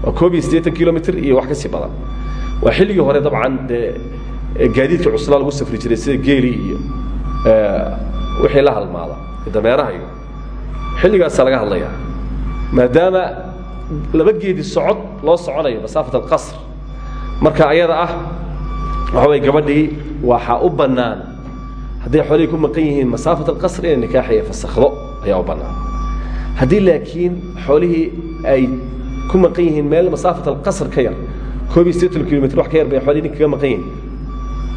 Speaker 1: waa koob iyo siddeetan iyo wax ka sii badan. Waa xilligii hore dabcan dee gaadiidka cuslaa lagu safri jiray sida geeli iyo wixii la halmaada dameeraha iyo xilligaasaa laga hadlayaa maadaama laba geedi socod loo soconayo masaafat alqasr. Marka ayada ah waxa way gabadhii waxaa u bannaan. Hadday xoolihii ku maqan yihiin masaafat alqasr inay fasakhdo ayaa u bannaan. Haddii laakiin xoolihii ay ku maqan meel masaafat alqasr ka yar koob iyo wax ka yar bay xoolihii kaga maqan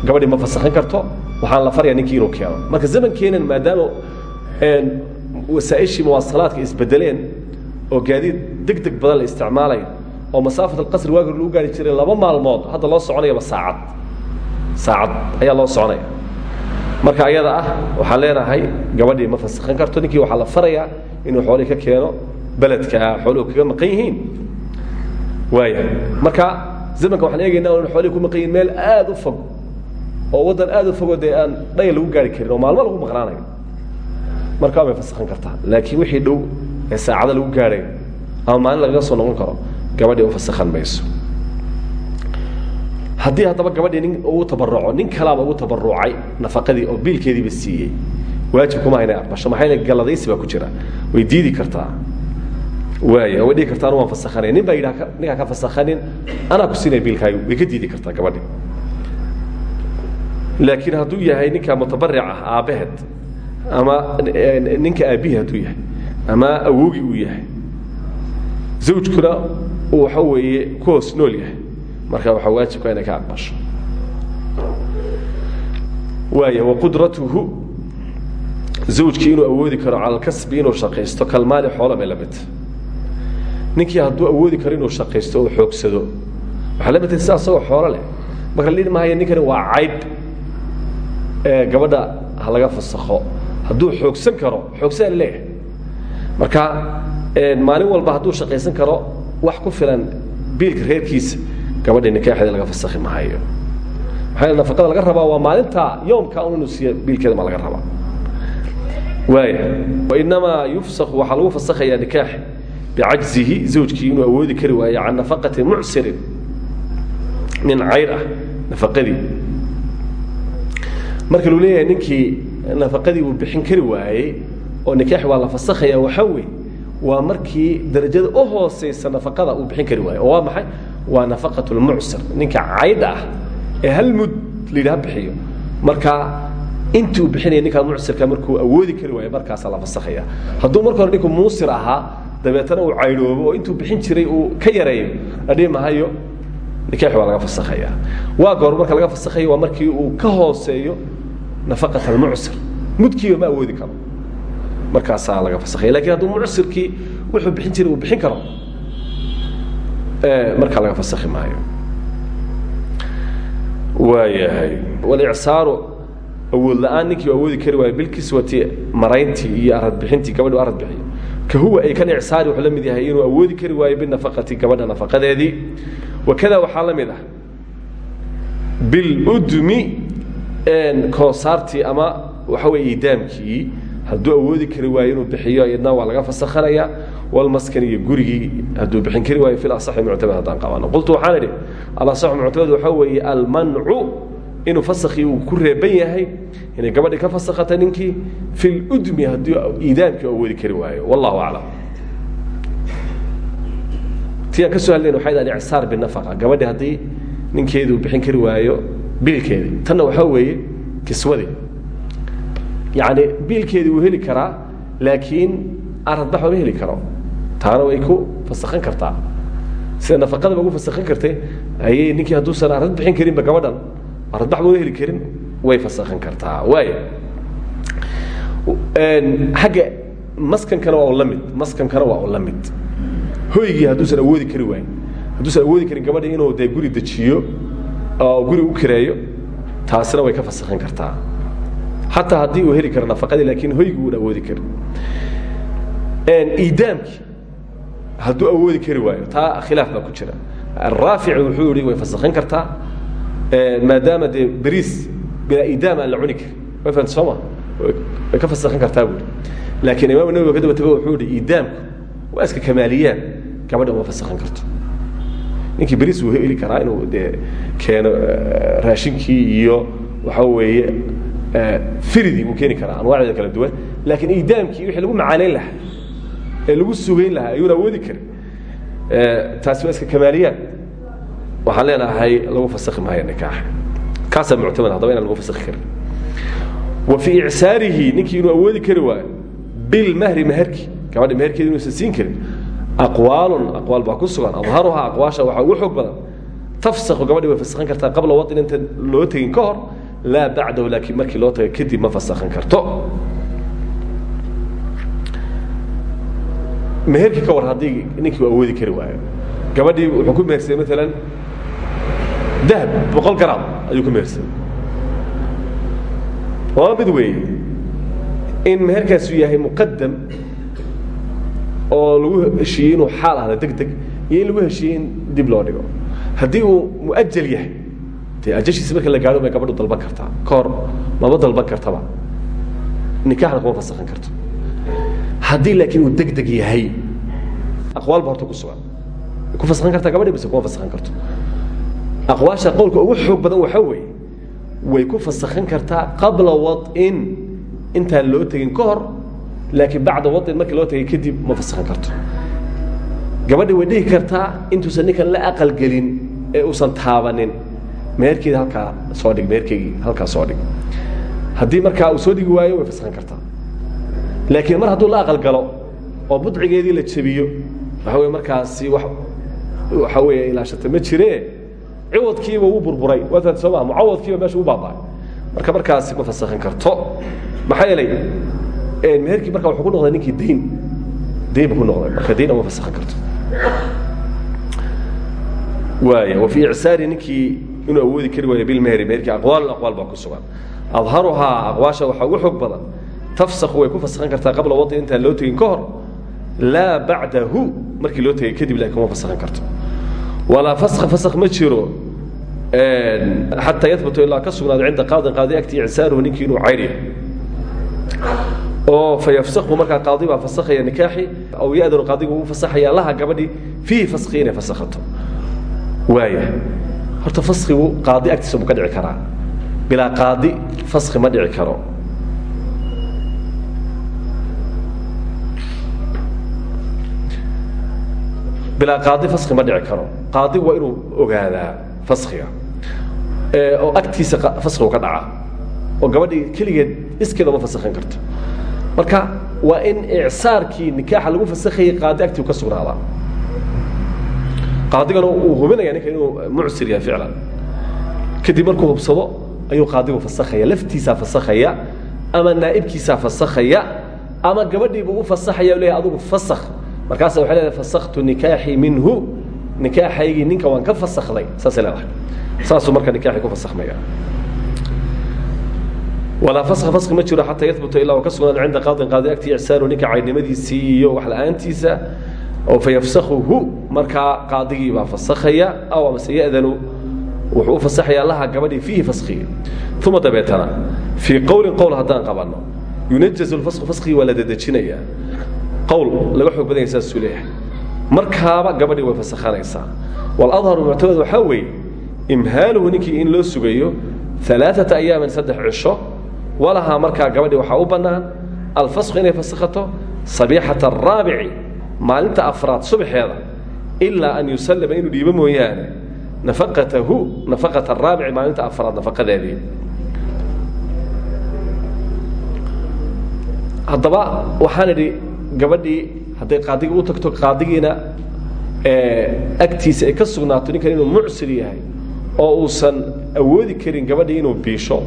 Speaker 1: gabadhii ma fasakhin karto waxaan la faraya ninkii inuu keeno. Marka zamankeenan maadaama wasaa'ishii muwaasalaadka isbedeleen oo gaadiid deg deg badan la isticmaalayo oo masaafat alqasri waagi hor lagu gaari jiray laba maalmood hadda loo soconayaba saacad. Saacad ayaa loo soconaya. Marka ayada ah waxaan leenahay gabadhii ma fasakhin karto ninkii waxaa la farayaa inuu xoolihii ka keeno beledka xooluhu kaga maqan yihiin. Waaya marka zamanka waxaan eegaynaa in xoolihii ku maqan yihiin meel aada u fog oo waddan aada u fogoo dee aan dhaya lagu gaari karin oo maalmo lagu maqnaanayo markaa bay fasakhan kartaa. Laakiin wixii dhow ee saacada lagu gaadhayo ama maalin lagaga soo noqon karo gabadhii u fasakhan mayso. Haddii haddaba gabadhii nin ugu tabaruco nin kalaaba ugu tabarucay nafaqadii oo biilkeediiba siiyey waajib kuma inay aqbasho maxaa yeele galadaysi baa ku jira. Way diidi kartaa. Waaya way dhihi kartaa waan fasakhanay nin baa yidhaha ninkaa ka fasakhanin anaa ku siinaya biilkaaga way ka diidi kartaa gabadhi laakiin hadduu yahay ninka mutabaric ah ama ninka aabbihii hadduu yahay ama awoogi uu yahay zawjkuna waxa weeye ku nool yahay. Marka waxaa waajibka inay ka aqbasho. Waaya waqudratuhu zawjkii inuu awoodi karo cala alkasbi inuu shaqaysto kalmaali xoola bay la mid ninkii hadduu awoodi karo inuu shaqaysto oo xoogsado. Waxaa la midtahay sida asagoo xoolo leh. Marka la dhihi maayo ninkani waa caydh ee gabadha ha laga fasakho hadduu xoogsan karo xoogsaa la leeyahay marka maalin walba hadduu shaqaysan karo wax ku filan biilka reerkiisa gabadha nikaaxeeda laga fasakhi maayo. Maxaa nafaqada laga rabaa waa maalinta yoomka un inuu siiya biilkeeda ma laga rabaa. Waaya wainamaa yufsakhu waxaa lagu fasakhayaa nikaax bicajzihi zawjkii inuu awoodi kari waayo can nafaqati mucsirin nin cayr ah nafaqadii. Marka luu leeyahay ninkii nafaqadii uu bixin kari waayey oo nikaax waa la fasakhaya waxaa weeye waa markii darajada u hooseysa nafaqada uu bixin kari waayo oo waa maxay? Waa nafaqat lmucsir ninka caydha ah ee hal mud la yidhaha bixiyo. Marka intii uu bixinaya ninkaa markuu awoodi kari waayo markaasaa la fasakhaya. Hadduu marka ninku muusir ahaa dabeetana uu caydhoobo oo intuu bixin jiray uu ka yareeyo. La dhihi mahayo waa laga fasakhaya. Waa goor marka laga fasakhayo waa markii uu ka hooseeyo nafaqat almucsir mudkiiba ma awoodi karo. Markaasaa laga fasakhaya laakiin hadduu mucsirkii wuxuu bixin jiray uu bixin karo. Markaa laga fasakhi maayo. Waayahay walicsaaru awood la'aan ninkii awoodi kari waayo bilkiswati marayntii iyo arad bixintii gabadhi arad bixiyo ka huwa ay kan icsaari wuxuu la mid yahay inuu awoodi kari waayo binafaqati gabadha nafaqadeedii. Wakada waxaa la mid ah. Biludmi koosaartii ama waxa weye idaamkii hadduu awoodi kari waayo inuu bixiyo iyadna waa laga fasakhanaya walmaskan iyo gurigii hadduu bixin kari waayo fil asaxi muctamad haddaan qabano qultu waxaan idhi alasaxu muctamad waxaa weeye almancu inuu fasakhii uu ku reeban yahay inay gabadhi ka fasakhata ninkii fi ludmi haddii iidaamkii awoodi kari waayo. Wallahu aclam. Ti aan ka soo hadlayna waxay dhahan icsaar binafaqa gabadhi haddii ninkeedu bixin kari waayo biilkeedii tanna waxaa weeye kiswadii. Yacni biilkeedii wuu heli karaa laakiin aradbax ma heli karo. Taana way ku fasakhan kartaa. Sida nafaqadaba ugu fasakhan kartay ayay ninkii hadduusan arad bixin karinba gabadhan aradbax buuna heli karin way fasakhan kartaa. Waaya xagga maskankana waa u la mid maskankana waa u la mid hoygii hadduusan awoodi kari waayin hadduusan awoodi karin gabadha inuu dee guri dejiyo oo guri u kireeyo taasina way ka fasakhan kartaa. Xataa haddii uu heli karo nafaqadii laakiin hoygi uuna awoodi karin iidaamkii hadduu awoodi kari waayo taa khilaaf baa ku jira. Raafici wuxuu yihi way fasakhan kartaa. Maadaama dee beriis bilaa iidaam aan la cuni karin. Way ka fasakhan kartaa buuri laakiin imaam nawowi ka daba tago wuxuu yihi iidaamku waa iska kamaaliyaan gabadha uma fasakhan karto ninkii beriis wuu heli karaa inuu dee keeno raashinkii iyo waxa weeye firidii wuu keeni karaa anwaacdeeda kala duwan. Laakiin iidaamkii wixii lagu macaaneyn lahaa ee lagu sugayn lahaa ayuuna awoodi karin taasi waa iska kamaaliyaan waxaan leenahay lagu fasakhi maayo nikaax. Kaasaa muctamad haddaba inaan lagu fasakhi karin. Wa fii icsaarihi ninkii inuu awoodi kari waayo bilmahri meherki gabadha meherkeeda inuusan siin karin aqwaalun aqwaal baa ku sugan. Adharuhaa aqwaasha waxaa ugu xoog badan. Tafsakhu gabadhi way fasakhan kartaa qabla wadin inta loo tegin ka hor laa bacdahu laakiin markii loo taga kadib ma fasakhan karto. Meherkii ka war haddii ninkii uu awoodi kari waayo. Gabadhii wuxuu ku mehersaday maalan dahab boqol gram ayuu ku mehersaday waa mid in meherkaasu yahay muqadam oo lagu heshiiyey inuu xaal ahda deg deg iyo lagu heshiiyey dib loo dhigo. Haddii uu muajal yahay dee ajashiisa marka la gaadho bay gabadhu dalban kartaa. Ka hor maba dalban kartaba. Kuma fasakhan karto. Haddii laakiin uu deg deg yahay aqwaalba horta ku sugan. Ku fasakhan kartaa gabadhi mise kuma fasakhan karto. Aqwaasha qowlka ugu xoog badan waxaa weeye way ku fasakhan kartaa qabla wad'in. Intaan loo tegin ka hor laakiin bacda wad'in markii loo tegay kadib ma fasakhan karto. Gabadhi way dhihi kartaa intuusan ninkan la aqalgelin ee uusan taabanin. Meherkeeda halkaa soo dhig meherkeygii halkaa soo dhig. Haddii markaa uu soo dhigi waayo way fasakhan kartaa. Laakiin mar hadduu la aqalgalo oo budcigeedii la jebiyo waxa wey markaasi wa waxa weeye ilaashata ma jiree ciwadkiiba wuu burburay waatan soo maa mucawadkiiba meesha u baaba'ay. Marka markaasi ma fasakhan karto. Maxaa yeelay meherkii marka wuxuu ku noqday ninkii dayn dayn buu ku noqday. Marka dayn ma fasakhan karto. Waaya wa fii icsaari ninkii inuu awoodi kari waayo bilmehri meherkii aqwaal aqwaal baa ku sugan. Adharuhaa aqwaasha waxaa ugu xoog badan tafsakhu way ku fasakhan kartaa qabla wadi intaan loo tegin ka hor laa bacdahu markii loo tegay kadib laakiin ma fasakhan karto. Walaa faskha faskh ma jiro xataa yahbutu ilaa ka sugnaado cinda qaadin qaadi agti icsaaruhu ninkii inuu cayr yahay oo fayafsakhu markaa qaadi baa fasakhaya nikaaxi aw ya'danu qaadigu uu fasaxaya laha gabadhi fiihi faskhi inay waaya horta faskhigu qaadi agtiisa buu dhici karaa bilaa qaadi faskhi ma dhici karo. Bilaa qaadi faskhi ma dhici karo. Qaadigu waa inuu ogaadaa faskhiga oo agtiisa faskhigu ka dhaca. Oo gabadhii keligeed iskeeda ma fasakhan karto marka waa in icsaarkii nikaaxa lagu fasakhayay qaadi agtii ka sugnaadaa qaadigana uu hubinaya ninka inuu mucsir yahay ficlan. Kadib markuu hubsado ayuu qaadigu fasakhaya laftiisaa fasakhaya ama naa'ibkiisaa fasakhaya ama gabadhiibu u fasaxaya leeyahay adugu fasakh. Markaasa waxay leedahay fasaktu nikaaxii minhu. Nikaaxaygii ninka waan ka fasakday saasay leedahay. Saasuu marka nikaaxii ku fasakhmaya walaa faskha faskhi ma jiro xataa yahbuta ilaa ka sugnaado cinda qaadin qaadi agtii icsaaru ninka caynimadiisii iyo wax la'aantiisa. Oo fayafsakhuhu markaa qaadigii baa fasakhaya aw amase ya'danu wuxuu u fasaxayaa laha gabadhii fiihi faskhiga uma dabeetana fii qowlin qowl haddaan qabanno yunajazu lfasku faskigii waa la dedejinayaa qowl laga xoog badanya saasuu leeyahay. Markaaba gabadhii way fasakhanaysaa waladharu muctamad waxaa weeye imhaaluhu ninkii in loo sugayo alaaata ayaamin saddex cisho walahaa markaa gabadhii waxaa u bannaan alfasku inay fasakhato sabiixata araabici maalinta afraad subaxeeda ilaa an yusallama inuu dhiibo mooyaane nafaqatahu nafaqata araabici maalinta afraad nafaqadeedii. Haddaba waxaan idhi gabadhii hadday qaadiga u tagto qaadigiina agtiisa ay ka sugnaato ninkan inuu mucsir yahay oo uusan awoodi karin gabadhii inuu biisho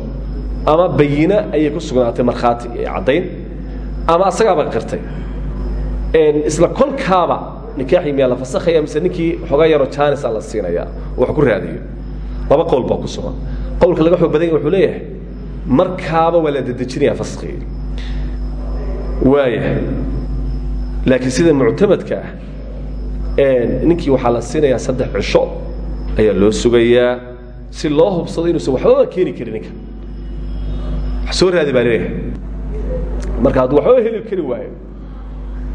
Speaker 1: ama bayina ayay ku sugnaatay markhaati caddayn ama asagaaba qirtay. Isla kolkaaba nikaaxii miyaa la fasakhaya mise ninkii xoogaa yaroo janisa la siinaya oo wax ku raadiyo. Laba qowl baa ku sugan. Qowlka laga xoog badanya wuxuu leeyahay markaaba waa la dedejinaya faskii waaya laakiin sida muctamadka ah ninkii waxaa la siinayaa saddex cisho ayaa loo sugayaa si loo hubsado inuusan waxbaba keeni karin ninka soo raadi baa leeyahay. Marka hadduu waxbaba heli kari waayo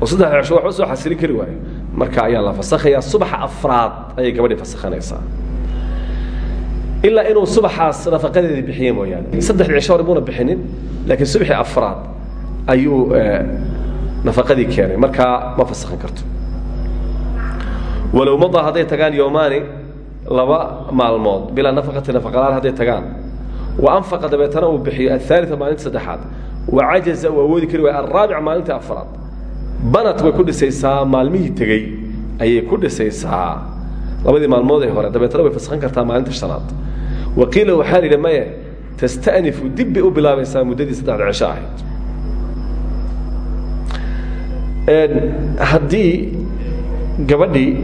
Speaker 1: oo saddex cisho waxba soo xasilin kari waayo marka ayaa la fasakhayaa subaxa afraad ayay gabadhii fasakhanaysaa. Ilaa inuu subaxaas nafaqadeedii bixiye mooyaane. Saddex cisho hore muuna bixinin laakiin subaxii afraad ayuu nafaqadii keenay. Markaa ma fasakhan karto. Walow madaa hadday tagaan yoomaani laba maalmood bilaa nafaqati nafaqalaan hadday tagaan wa anfaqa dabeetana uu bixiyo athaalia maalinta saddexaad. Wa cajaza uu awoodi kari waaya alraabic maalinta afraad. Banat way ku dhisaysaa maalmihii tegey ayay ku dhisaysaa. Labadii maalmood ee hore dabeetana way fasakhan kartaa maalinta shanaad. Wa qiila waxaa la yidhi maye tasta'nifu dib bay u bilaabaysaa muddadii saddexda cisho ahayd. Haddii gabadhii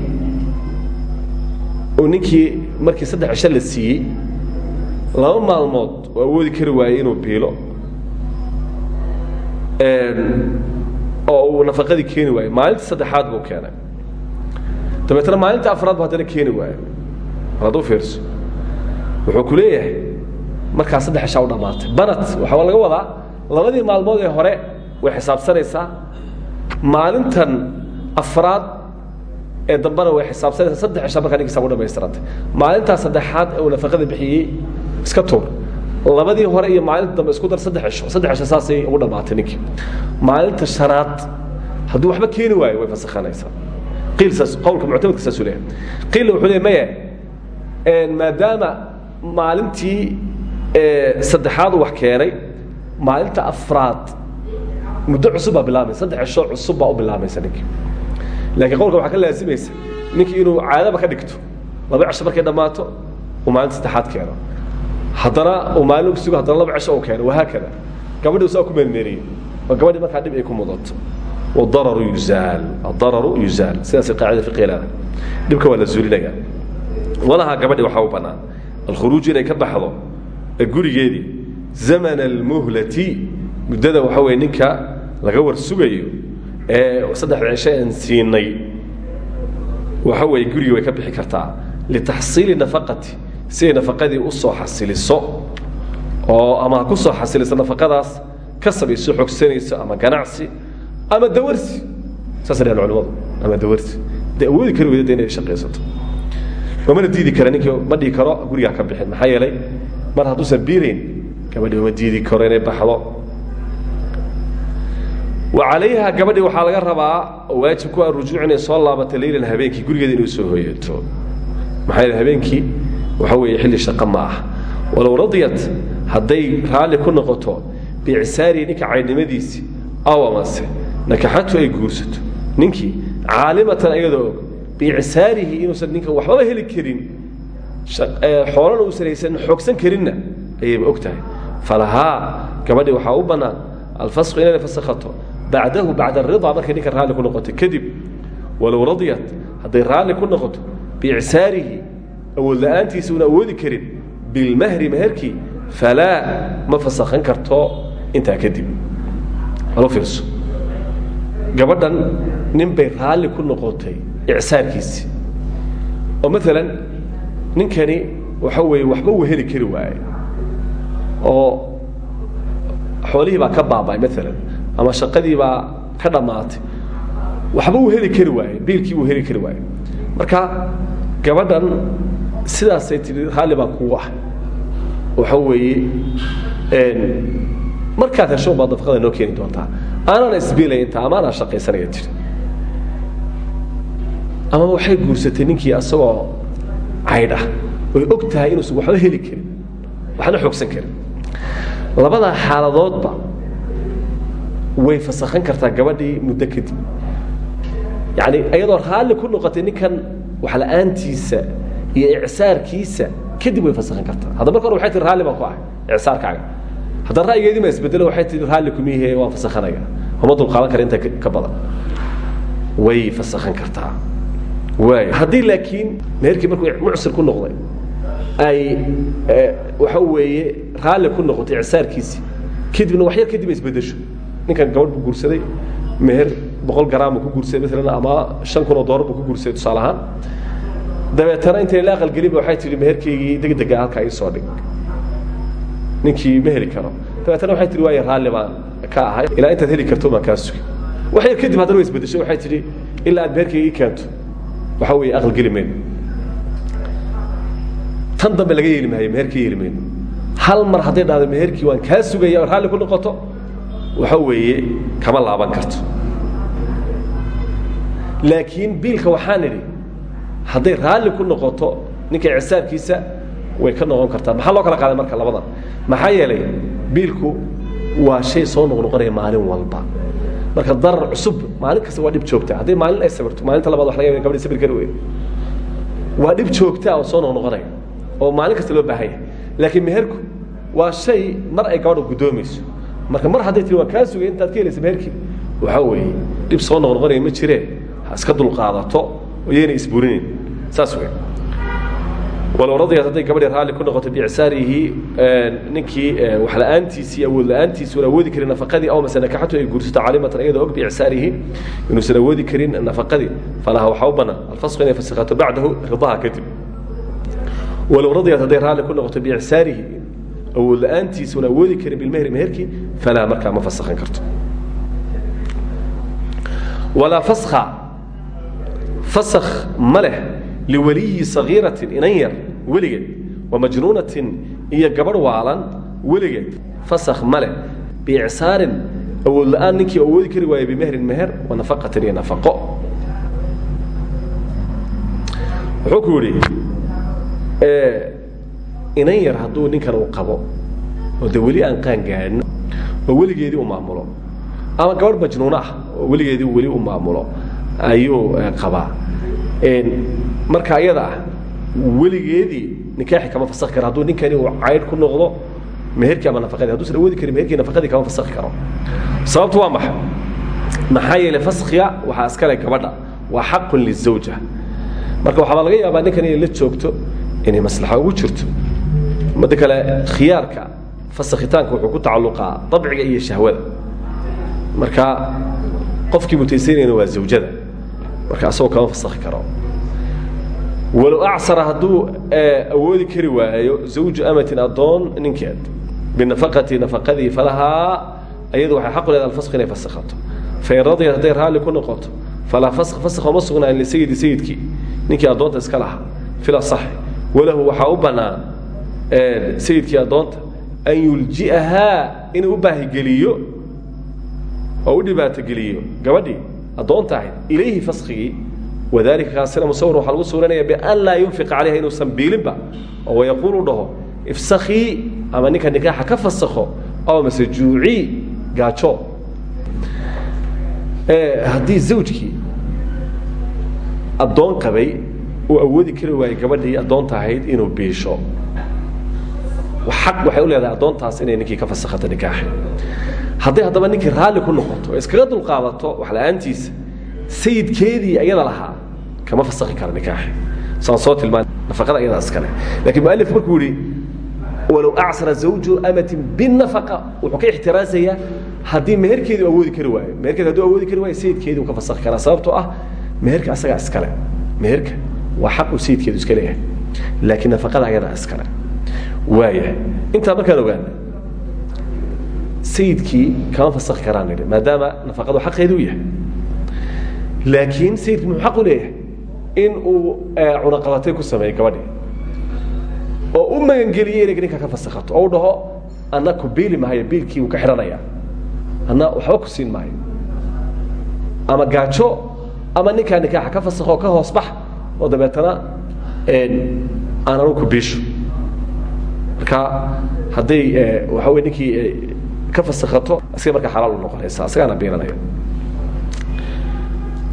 Speaker 1: uu ninkii markii saddex cisho la siiyey laba maalmood oo awoodi kari waayey inuu biilo. Oo uu nafaqadii keeni maalinta saddexaad buu keenay. Dabeetna maalinta afraad bu haddana keeni mar hadduu fiirso. Wuxuu ku leeyahay markaa saddex cishaa u dhammaatay. Banat waxaa laga wadaa labadii maalmood ee hore way xisaabsanaysaa. Maalintan afraad ee dambena way xisaabsanaysaa. Saddex cisha markaa ninkiisa u dhamaystirantay maalintaa saddexaad ee nafaqada bixiyey iska tuur. Labadii hore iyo maalinta dambe isku dar saddex cisho saddex cisho saasay ugu dhammaatay ninkii maalinta shanaad hadduu waxba keeni waayo way fasakhanaysaa qiil saas qowlka muctamadka saasuu leeyahay. Qiilna wuxuu leeyahay maya maadaama maalintii saddexaad uu wax keenay maalinta afraad muddo cusub baa bilaabmaysa saddex cisho cusub baa u bilaabaysa ninkii laakiin qowlka waxaa ka laasimaysa ninkii inuu caadaba ka dhigto laba cisho markay dhammaato uu maalinta saddexaad keeno haddana maalin sugo haddana laba cisho uu keeno wahaakada gabadhi saa ku meermeeriyey. Oo gabadhii markaa dhib ay ku mudato wadararu yuzaal adararu yuzaal. Sidaasay qaacida leedahay dhibka waa la zuulinayaa. Walahaa gabadhi waxaa u bannaan. Alkhuruuj inay ka baxdo gurigeedii zamana almuhlati muddada waxa weye ninka laga war sugayo ee saddexda cisho aan siinay waxa weeye gurigi way ka bixi kartaa. Litaxsiili nafaqati si ay nafaqadii u soo xasiliso oo ama ku soo xasiliso nafaqadaas kasab ay soo xogsanayso ama ganacsi ama dawarsi. Saas dhahan culimadu ama dawarsi. Dee awoodi kari inay shaqaysato. Mamana diidi kara ninkii ma dhihi karo gurigaa ka bixin maxaa yeelay mar hadduusan biirayn gabadhi ma diidi karo inay baxdo. Wa calayha gabadhi waxaa laga rabaa waajib ku ah rujuuc inay soo laabato leylan habeenkii gurigeeda inuu soo hoyato maxaa habeenkii waxa weeye xilli shaqo ma ah walow radiyat hadday raalli ku noqoto biicsaarihi ninka caydhnimadiisii aw amase ay guursato. Ninkii caalimatan ayadoo og biicsaarihi inuusan ninkan waxbaba heli karin xoolana uusan haysan xoogsan karinna ayayba og tahay. Falahaa gabadhi waxaa u bannaan alfasqu inay fasakhato bacdahu bacda aridaa markay ninkan raalli ku noqoto kadib walow radiyat hadday raalli ku noqoto biicsaarihi awood la'aantiisa una awoodi karin bilmahri meherkii falaa ma fasakhan karto intaa kadib. Alo fiirso? Gabadhan nin bay raalli ku noqotay icsaarkiisii oo maalan ninkani waxa weeye waxba uu heli kari waaye. Oo xoolihii baa ka baaba'ay maalan ama shaqadii baa ka dhammaatay waxba uu kari waaye biilkii uu kari waaye. Marka gabadhan sidaasay tii raalli baa kugu ah waxa weeye markaad hesho baad nafaqada noo keeni doontaa. Aanana isbiilaya intaa ama anaa shaqaysanaya tiri ama waxay guursatay ninkii asagoo caydh ah oy og tahay inuusan waxba heli karin waxna xoogsan karin. Labadaa xaaladoodba way fasakhan kartaa gabadhii muddo kadib. Yacni iyadoo raalli ku noqotay ninkan wax la'aantiisa iyo icsaarkiisa kadib way fasakhan kartaa. Hadda marka hore waxay tihi raalli baan ku ahay icsaarkaaga. Hadda ra'yigeedii ma isbedelo waxay tihi raalli kumiihe waan fasakhanaya uma dulqaadan kara inta ka badan. Way fasakhan kartaa. Waay haddii laakiin meherkii markuu mucsir ku noqday ay waxa weeye raalli ku noqotay icsaarkiisii kadibna wax yar kadib isbedesho ninkan gabadh buu guursaday meher boqol garaam buu ku guursaday maalan ama shan kun oo doolar buu ku guursaday tusaale ahaan dabeetana intay la aqalgelin ba waxay tihi meherkaygii degdega halkaa ii soo dhig. Ninkii ma heli karo. Dabeetana waxay tihi waaya raalli baan ka ahay. Ilaa intaad heli karto baan kaa sugay. Wax yar kadib haddana way isbedesho waxay tihi ilaa aad meherkayga ii keento waxa weeye aqalgeli mayno. Tan dambe laga yeeli maayo meherkii yeeli mayno. Hal mar hadday dhahdo meherkii waan kaa sugaya oo raalli ku noqoto waxa weeye kama laaban karto. Laakiin biilka waxaan idhi hadday raalli ku noqoto ninka icsaarkiisa way ka noqon kartaa. Maxaa loo kala qaaday marka labadan? Maxaa yeelay biilku waa shay soo noqnoqonaya maalin walba. Marka darar cusub maalin kasta waa dhib joogta. Hadday maalin ay sabirto maalinta labaad wax laga yaaba gabadhi sabir kari weydo waa dhib joogta oo soo noqnoqonaya oo maalin kasta loo baahan yahay. Laakiin meherku waa shay mar ay gabadha guddoomayso marka mar hadday tiri waan kaa sugay intaad ka helaysa meherkii? Waxaa weeye dhib soo noqnoqonaya ma jiree. Ha iska dulqaadato oo yayna isburinin saas wey walow radiyat hadday gabadhii raalli ku noqoto biicsaarihi ninkii wax la'aantiisii awood la'aantiisi una awoodi karin nafaqadii aw mase nakaxatu ay guursato caalimatan iyadoo og biicsaarihi inuusan awoodi karin nafaqadii falaha waxaa u bannaan. Alfasqu inay fasakhato bacdahu ridaha kadib. Walow radiyat hadday raalli ku noqoto biicsaarihi awood la'aantiisa un awoodi karin bilmehri meherkii falaa markaa ma fasakhan karto. Walaa faskha fasakh ma leh liwaliyi sagiiratin inan yar weligeed wa majnuunatin iyo gabadh waalan weligeed fasakh ma leh biicsaarin awood la'aan ninkii awoodi kari waaya bimehrin meher wa nafaqatin iyo nafaqo wuxuu ku yidhi inan yar hadduu ninkan uu qabo oo de weli aan qaan gaadhin oo weligeedii u maamulo ama gabadh majnuuno ah oo weligeedii weli u maamulo ayuu qabaa marka ayada ah weligeedii nikaaxi kama fasakhi karo. Hadduu ninkani uu caydh ku noqdo meherkii ama nafaqadii hadduusan awoodi karin meherkii nafaqadii kama fasakhi karo. Sababtu waa maxay? Maxaa yeelay faskhiga waxaa iskale gabadha. Waa xaqun lizawja. Marka waxaabaa laga yaabaa ninkan inay la joogto inay maslaxa ugu jirto. Midda kale khiyaarka fasakhitaanka wuxuu ku tacalluqaa dabciga iyo shahwada. Marka qofkii mutaysanayna waa zawjada. Marka asagoo kama fasakhi karo walow acsara hadduu awoodi kari waayo zawju amatin addoon ninkeed. Binafaqati nafaqadii falahaa ayadu waxay xaqu leeda alfask inay fasakhato fain radiyat hadday raalli ku noqoto falaa fask fasakha uma sugnaan lisayidi sayidkii ninkii addoonta iska lahaa fil asaxi walahu waxaa u bannaan sayidkii addoonta an yulji'ahaa inuu u baahigeliyo oo u dhibaatogeliyo gabadhii addoonta ahayd ilayhi faskigii wadalika kaasina musawir waxaa lagu suuranaya bian laa yunfiqa calayha inuusan biilinba oo wayaquulu dhaho ifsakii ama ninka nikaaxa ka fasakho oo mase juucii gaajo haddii zawjkii addoon qabay uu awoodi kari waayey gabadhii addoonta ahayd inuu biisho xaq waxay u leedahay addoontaas inay ninkii ka fasakhato nikaaxi hadday haddaba ninkii raalli ku noqoto oo iskaga dulqaadato wax la'aantiisa sayidkeedii ayada lahaa kama fasakhi karo nikaaxi. Saan soo tilmaan nafaqada ayadaa iskale lakiin mualif markuu yihi walow acsara zawju amatin binafaqa wuxuu ka ixtiraasayaa haddii meherkeedii u awoodi kari waayo. Meherkeedi haduu awoodi kari waayo sayidkeedii uu ka fasakhi karaa. Sababtoo ah meherka asagaa iskale meherka waa xaq uu sayidkeedu iska leeyahay. Laakiin nafaqada ayadaa iskale waaya intaa markaan ogaana sayidkii kama fasakhi karaan nidhi maadaama nafaqadu xaqeedu u yahay. Laakiin sayidku muxuu xaq u leeyahay in uu cunaqabatay ku sameeyo gabadhii. Oo u magangeliyey inay ninka ka fasakhato. Oo u dhaho anna ku biili maayo biilkii wuu ka xidhanaya anna waxba ku siin maayo. Ama gaajo ama ninkaa nikaaxa ka fasakho ka hoos bax oo dabeetana aan anugu ku biisho. Marka hadday waxa wey ninkii ka fasakhato asiga markaa xalaal u noqonaysa asagaana biilanaya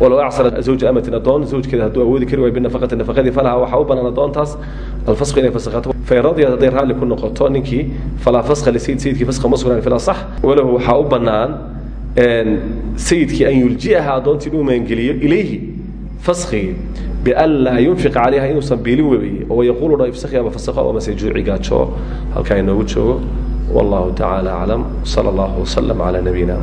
Speaker 1: walow acsara zawja amatin addoon zawjkeeda hadduu awoodi kari waayo binafaqati nafaqadii falaha waxaa u bannaan addoontaas alfasku inay fasakhato fain radiyat hadday raalli ku noqoto ninkii falaa faskha lisayid sayidkii faskha ma sugnaan fil asax walahu waxaa u bannaan sayidkii an yulji'aha addoontii inuu maangeliyo ilayhi faskigii bian laa yunfiqa calayha inuusan biilin weeye oo yaquulu dha ifsakhi ama fasakho ama se juuci gaajo halkaa inoogu joogo wallahu tacaala aclam sala allahu wasalam calaa nabiyina